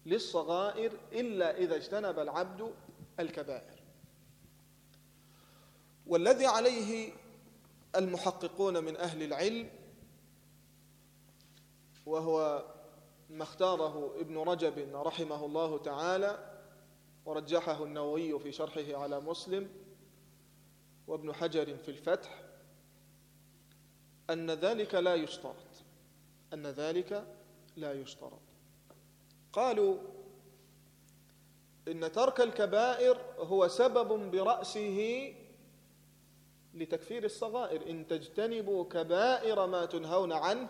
للصغائر إلا إذا اجتنب العبد الكبائر. والذي عليه المحققون من أهل العلم وهو ما اختاره ابن رجب رحمه الله تعالى ورجحه النووي في شرحه على مسلم وابن حجر في الفتح أن ذلك لا يشترط أن ذلك لا يشترط. قالوا إن ترك الكبائر هو سبب برأسه لتكفير الصغائر إن تجتنبوا كبائر ما تنهون عنه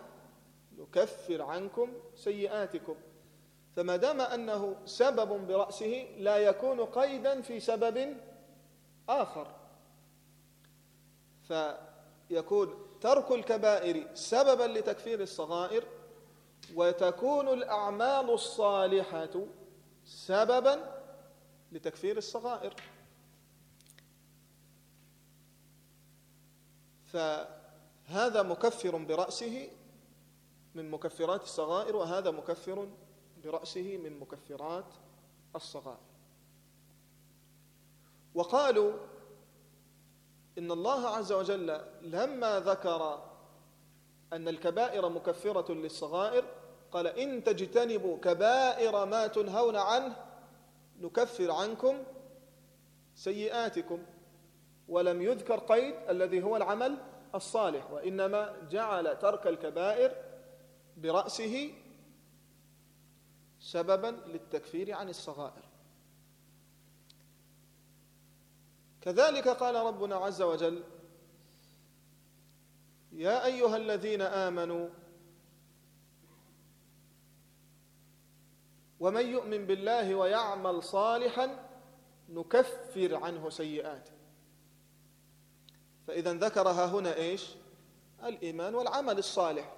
نكفر عنكم سيئاتكم. فما دام أنه سبب برأسه لا يكون قيدا في سبب آخر. فيكون ترك الكبائر سببا لتكفير الصغائر وتكون الأعمال الصالحة سببا لتكفير الصغائر. فهذا مكفر برأسه من مكفرات الصغائر وهذا مكفر برأسه من مكفرات الصغائر. وقالوا إن الله عز وجل لما ذكر أن الكبائر مكفرة للصغائر قال إن تجتنبوا كبائر ما تنهون عنه نكفر عنكم سيئاتكم. ولم يذكر قيد الذي هو العمل الصالح وإنما جعل ترك الكبائر برأسه سببا للتكفير عن الصغائر. كذلك قال ربنا عز وجل يا أيها الذين آمنوا ومن يؤمن بالله ويعمل صالحا نكفر عنه سيئاته. فإذا ذكرها هنا إيش؟ الإيمان والعمل الصالح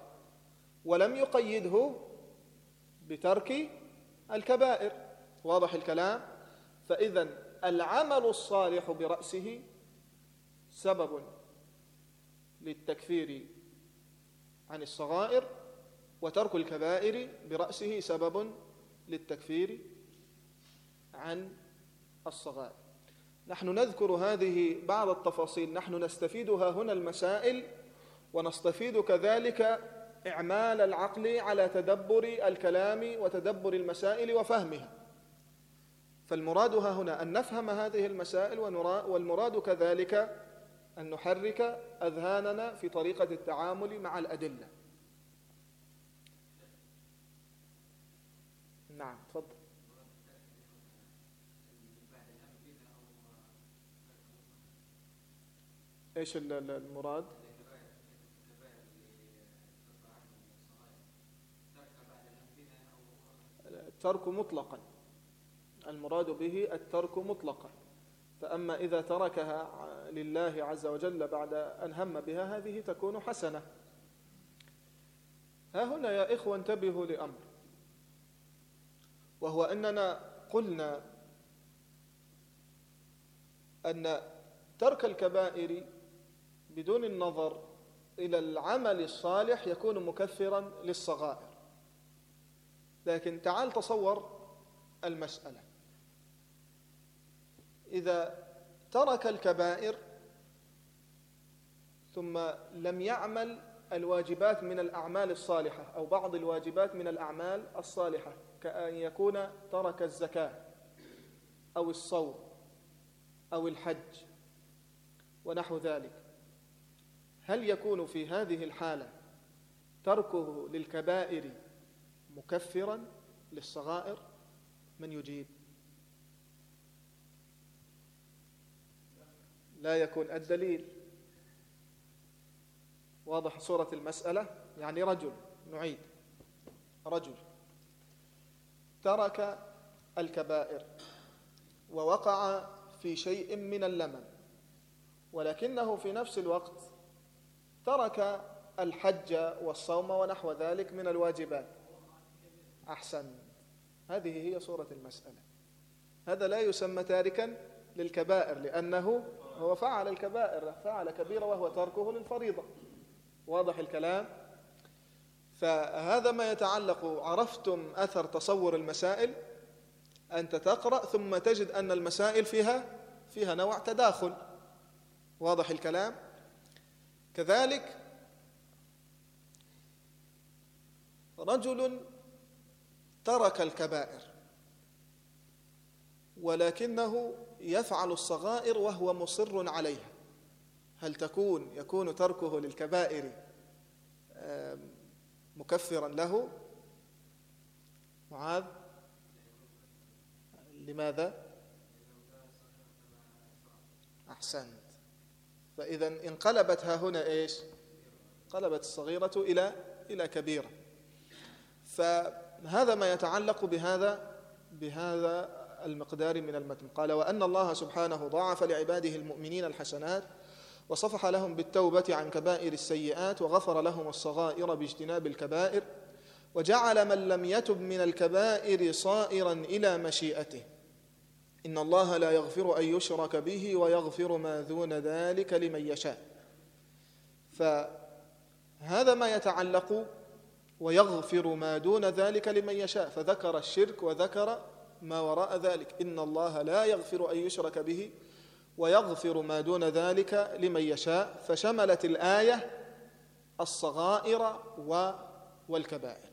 ولم يقيده بترك الكبائر. واضح الكلام؟ فإذا العمل الصالح برأسه سبب للتكفير عن الصغائر وترك الكبائر برأسه سبب للتكفير عن الصغائر. نحن نذكر هذه بعض التفاصيل. نحن نستفيدها هنا المسائل ونستفيد كذلك إعمال العقل على تدبر الكلام وتدبر المسائل وفهمها. فالمراد ها هنا أن نفهم هذه المسائل والمراد كذلك أن نحرك أذهاننا في طريقة التعامل مع الأدلة. نعم تفضل. إيش المراد؟ الترك مطلقا. المراد به الترك مطلقا. فأما إذا تركها لله عز وجل بعد أن هم بها هذه تكون حسنة. ها هنا يا إخوة انتبهوا لأمر. وهو أننا قلنا أن ترك الكبائر بدون النظر إلى العمل الصالح يكون مكثرا للصغائر. لكن تعال تصور المسألة. إذا ترك الكبائر ثم لم يعمل الواجبات من الأعمال الصالحة أو بعض الواجبات من الأعمال الصالحة كأن يكون ترك الزكاة أو الصوم أو الحج ونحو ذلك. هل يكون في هذه الحالة تركه للكبائر مكفرا للصغائر؟ من يجيب؟ لا يكون. الدليل واضح صورة المسألة؟ يعني رجل نعيد. رجل ترك الكبائر ووقع في شيء من اللمم ولكنه في نفس الوقت ترك الحج والصوم ونحو ذلك من الواجبات. أحسن. هذه هي صورة المسألة. هذا لا يسمى تاركا للكبائر لأنه هو فعل الكبائر فعل كبيرة وهو تركه للفريضة. واضح الكلام؟ فهذا ما يتعلق عرفتم أثر تصور المسائل؟ أنت تقرأ ثم تجد أن المسائل فيها فيها نوع تداخل. واضح الكلام؟ كذلك رجل ترك الكبائر ولكنه يفعل الصغائر وهو مصر عليها. هل تكون يكون تركه للكبائر مكفرا له؟ معاذ لماذا؟ أحسنت. فإذا انقلبت ها هنا إيش؟ انقلبت الصغيرة إلى إلى كبيرة. فهذا ما يتعلق بهذا بهذا المقدار من المتن. قال وأن الله سبحانه ضاعف لعباده المؤمنين الحسنات وصفح لهم بالتوبة عن كبائر السيئات وغفر لهم الصغائر باجتناب الكبائر وجعل من لم يتب من الكبائر صائرا إلى مشيئته. إن الله لا يغفر أن يشرك به ويغفر ما دون ذلك لمن يشاء. فهذا ما يتعلق ويغفر ما دون ذلك لمن يشاء. فذكر الشرك وذكر ما وراء ذلك. إن الله لا يغفر أن يشرك به ويغفر ما دون ذلك لمن يشاء. فشملت الآية الصغائر والكبائر.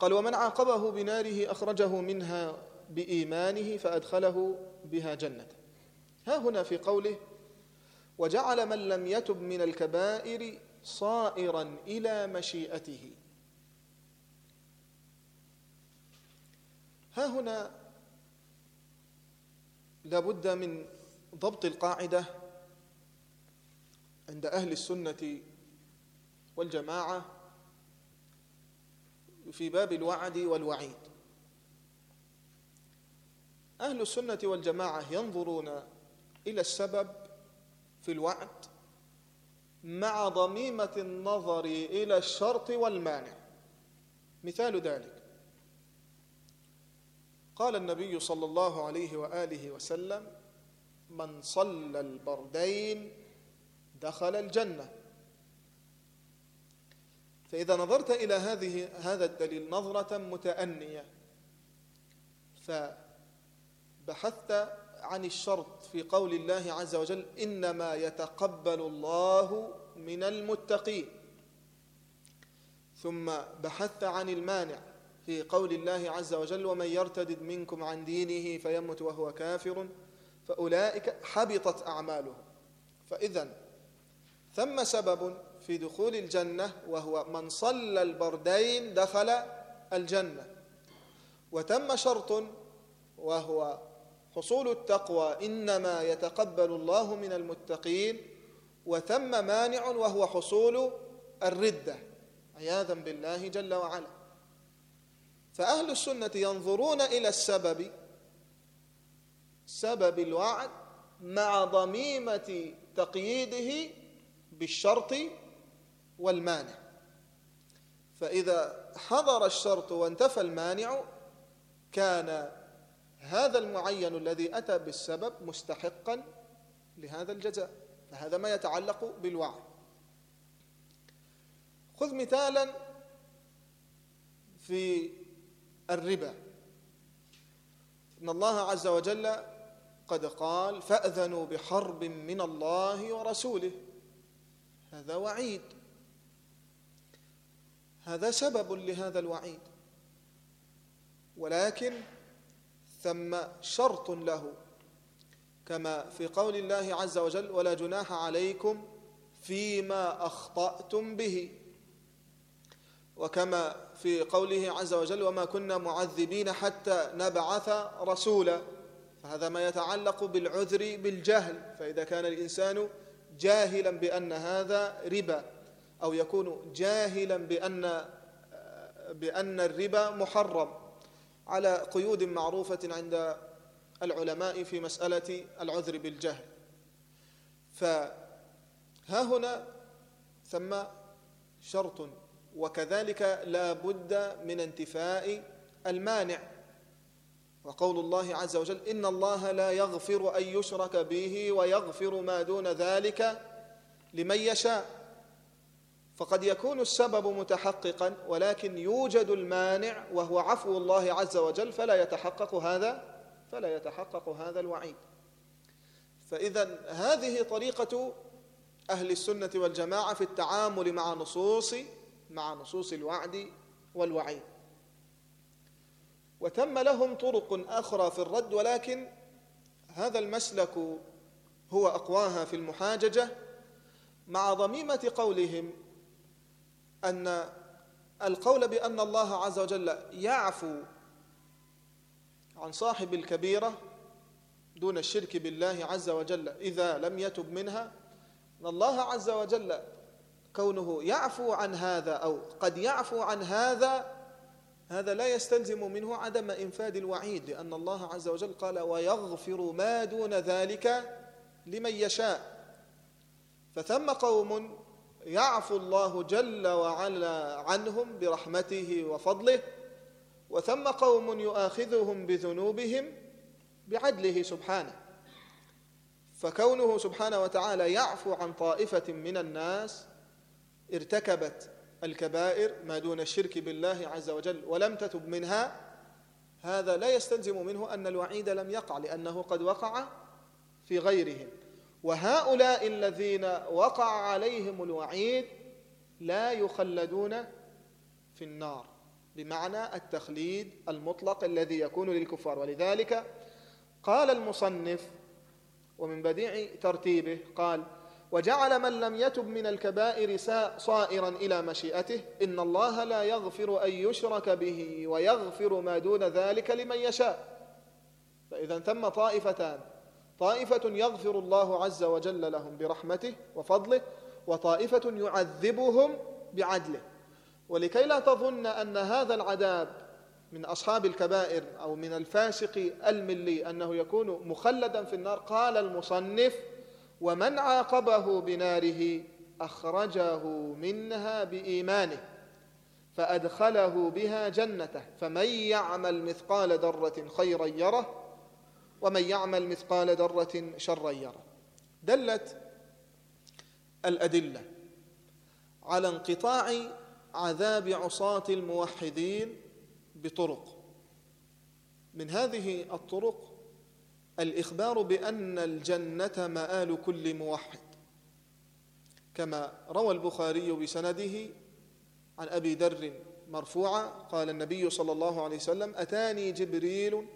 قال ومن عاقبه بناره أخرجه منها بإيمانه فأدخله بها جنة ها هنا في قوله وجعل من لم يتب من الكبائر صائرا إلى مشيئته. ها هنا لابد من ضبط القاعدة عند أهل السنة والجماعة في باب الوعد والوعيد. أهل السنة والجماعة ينظرون إلى السبب في الوعد مع ضميمة النظر إلى الشرط والمانع. مثال ذلك. قال النبي صلى الله عليه وآله وسلم من صلى البردين دخل الجنة. فإذا نظرت إلى هذه هذا الدليل نظرة متأنية. فبحثت عن الشرط في قول الله عز وجل إنما يتقبل الله من المتقين. ثم بحثت عن المانع في قول الله عز وجل ومن يرتد منكم عن دينه فيمت وهو كافر فأولئك حبطت أعمالهم فإذا ثم سبب في دخول الجنة وهو من صلى البردين دخل الجنة. وتم شرط وهو حصول التقوى إنما يتقبل الله من المتقين وثم مانع وهو حصول الردة عياذا بالله جل وعلا. فأهل السنة ينظرون إلى السبب سبب الوعد مع ضميمة تقييده بالشرط والمانع. فإذا حضر الشرط وانتفى المانع كان هذا المعين الذي أتى بالسبب مستحقا لهذا الجزاء فهذا ما يتعلق بالوعد خذ مثالا في الربا. إن الله عز وجل قد قال فأذنوا بحرب من الله ورسوله. هذا وعيد. هذا سبب لهذا الوعيد. ولكن ثم شرط له. كما في قول الله عز وجل ولا جناح عليكم فيما أخطأتم به. وكما في قوله عز وجل وما كنا معذبين حتى نبعث رسولا. فهذا ما يتعلق بالعذر بالجهل. فإذا كان الإنسان جاهلا بأن هذا ربا أو يكون جاهلا بأن بأن الربا محرم. على قيود معروفة عند العلماء في مسألة العذر بالجهل. فها هنا ثم شرط وكذلك لا بد من انتفاء المانع. وقول الله عز وجل إن الله لا يغفر أن يشرك به ويغفر ما دون ذلك لمن يشاء. فقد يكون السبب متحققا ولكن يوجد المانع وهو عفو الله عز وجل فلا يتحقق هذا فلا يتحقق هذا الوعيد. فإذا هذه طريقة أهل السنة والجماعة في التعامل مع نصوص مع نصوص الوعد والوعيد. وتم لهم طرق أخرى في الرد ولكن هذا المسلك هو أقواها في المحاججة. مع ضميمة قولهم أن القول بأن الله عز وجل يعفو عن صاحب الكبيرة دون الشرك بالله عز وجل إذا لم يتب منها أن الله عز وجل كونه يعفو عن هذا أو قد يعفو عن هذا هذا لا يستلزم منه عدم إنفاذ الوعيد لأن الله عز وجل قال ويغفر ما دون ذلك لمن يشاء فثم قوم يعفو الله جل وعلا عنهم برحمته وفضله وثم قوم يؤاخذهم بذنوبهم بعدله سبحانه. فكونه سبحانه وتعالى يعفو عن طائفة من الناس ارتكبت الكبائر ما دون الشرك بالله عز وجل ولم تتب منها هذا لا يستلزم منه أن الوعيد لم يقع لأنه قد وقع في غيرهم. وهؤلاء الذين وقع عليهم الوعيد لا يخلدون في النار بمعنى التخليد المطلق الذي يكون للكفار. ولذلك قال المصنف ومن بديع ترتيبه قال وجعل من لم يتب من الكبائر صائرا إلى مشيئته إن الله لا يغفر أن يشرك به ويغفر ما دون ذلك لمن يشاء. فإذا ثم طائفتان طائفة يغفر الله عز وجل لهم برحمته وفضله وطائفة يعذبهم بعدله. ولكي لا تظن أن هذا العذاب من أصحاب الكبائر أو من الفاسق الملي أنه يكون مخلدا في النار قال المصنف ومن عاقبه بناره أخرجه منها بإيمانه فأدخله بها جنته فمن يعمل مثقال ذرة خيرا يره ومن يعمل مثقال ذرة شرا يره دلت الأدلة على انقطاع عذاب عصاة الموحدين بطرق. من هذه الطرق الإخبار بأن الجنة مآل كل موحد كما روى البخاري بسنده عن أبي ذر مرفوعا قال النبي صلى الله عليه وسلم أتاني جبريل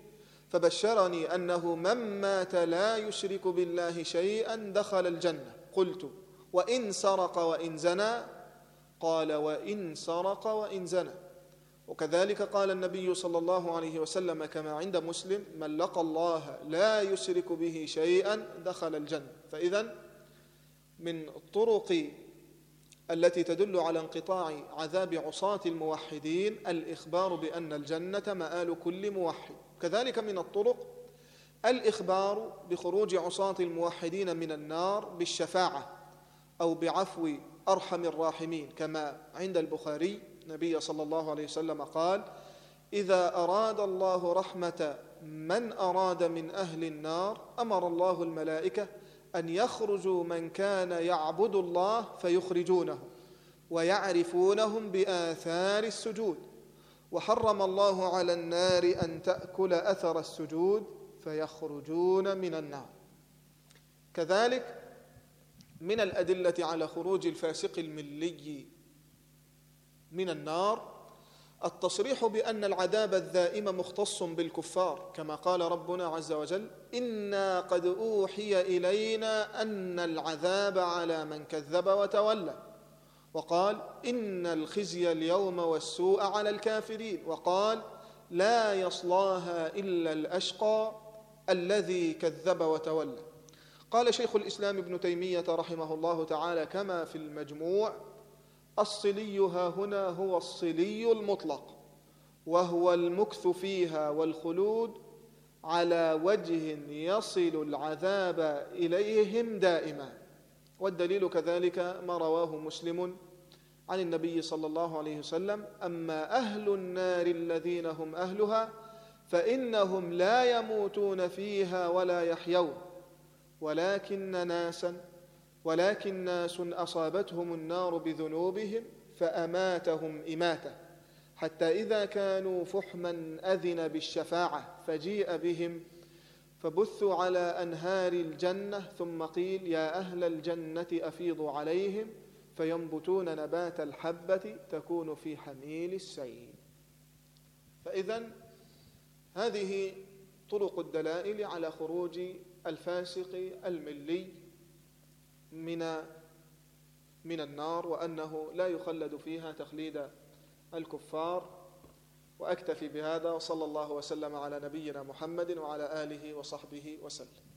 فبشرني أنه من مات لا يشرك بالله شيئا دخل الجنة. قلت وإن سرق وإن زنى؟ قال وإن سرق وإن زنى. وكذلك قال النبي صلى الله عليه وسلم كما عند مسلم من لقى الله لا يشرك به شيئا دخل الجنة. فإذا من الطرق التي تدل على انقطاع عذاب عصاة الموحدين الإخبار بأن الجنة مآل كل موحد. كذلك من الطرق الإخبار بخروج عصاة الموحدين من النار بالشفاعة أو بعفو أرحم الراحمين كما عند البخاري النبي صلى الله عليه وسلم قال إذا أراد الله رحمة من أراد من أهل النار أمر الله الملائكة أن يخرجوا من كان يعبد الله فيخرجونه ويعرفونهم بآثار السجود وحرم الله على النار أن تأكل أثر السجود فيخرجون من النار. كذلك من الأدلة على خروج الفاسق الملي من النار التصريح بأن العذاب الذائم مختص بالكفار كما قال ربنا عز وجل إنا قد أوحي إلينا أن العذاب على من كذب وتولى. وقال إن الخزي اليوم والسوء على الكافرين. وقال لا يصلاها إلا الأشقى الذي كذب وتولى. قال شيخ الإسلام ابن تيمية رحمه الله تعالى كما في المجموع الصلي ها هنا هو الصلي المطلق وهو المكث فيها والخلود على وجه يصل العذاب إليهم دائما. والدليل كذلك ما رواه مسلم عن النبي صلى الله عليه وسلم أما أهل النار الذين هم أهلها فإنهم لا يموتون فيها ولا يحيون. ولكن ناسا ولكن ناس أصابتهم النار بذنوبهم فأماتهم إماتة. حتى إذا كانوا فحما أذن بالشفاعة فجيء بهم فبثوا على أنهار الجنة ثم قيل يا أهل الجنة أفيضوا عليهم فينبتون نبات الحبة تكون في حميل السيل. فإذا هذه طرق الدلائل على خروج الفاسق الملي من من النار وأنه لا يخلد فيها تخليد الكفار. وأكتفي بهذا وصلى الله وسلم على نبينا محمد وعلى آله وصحبه وسلم.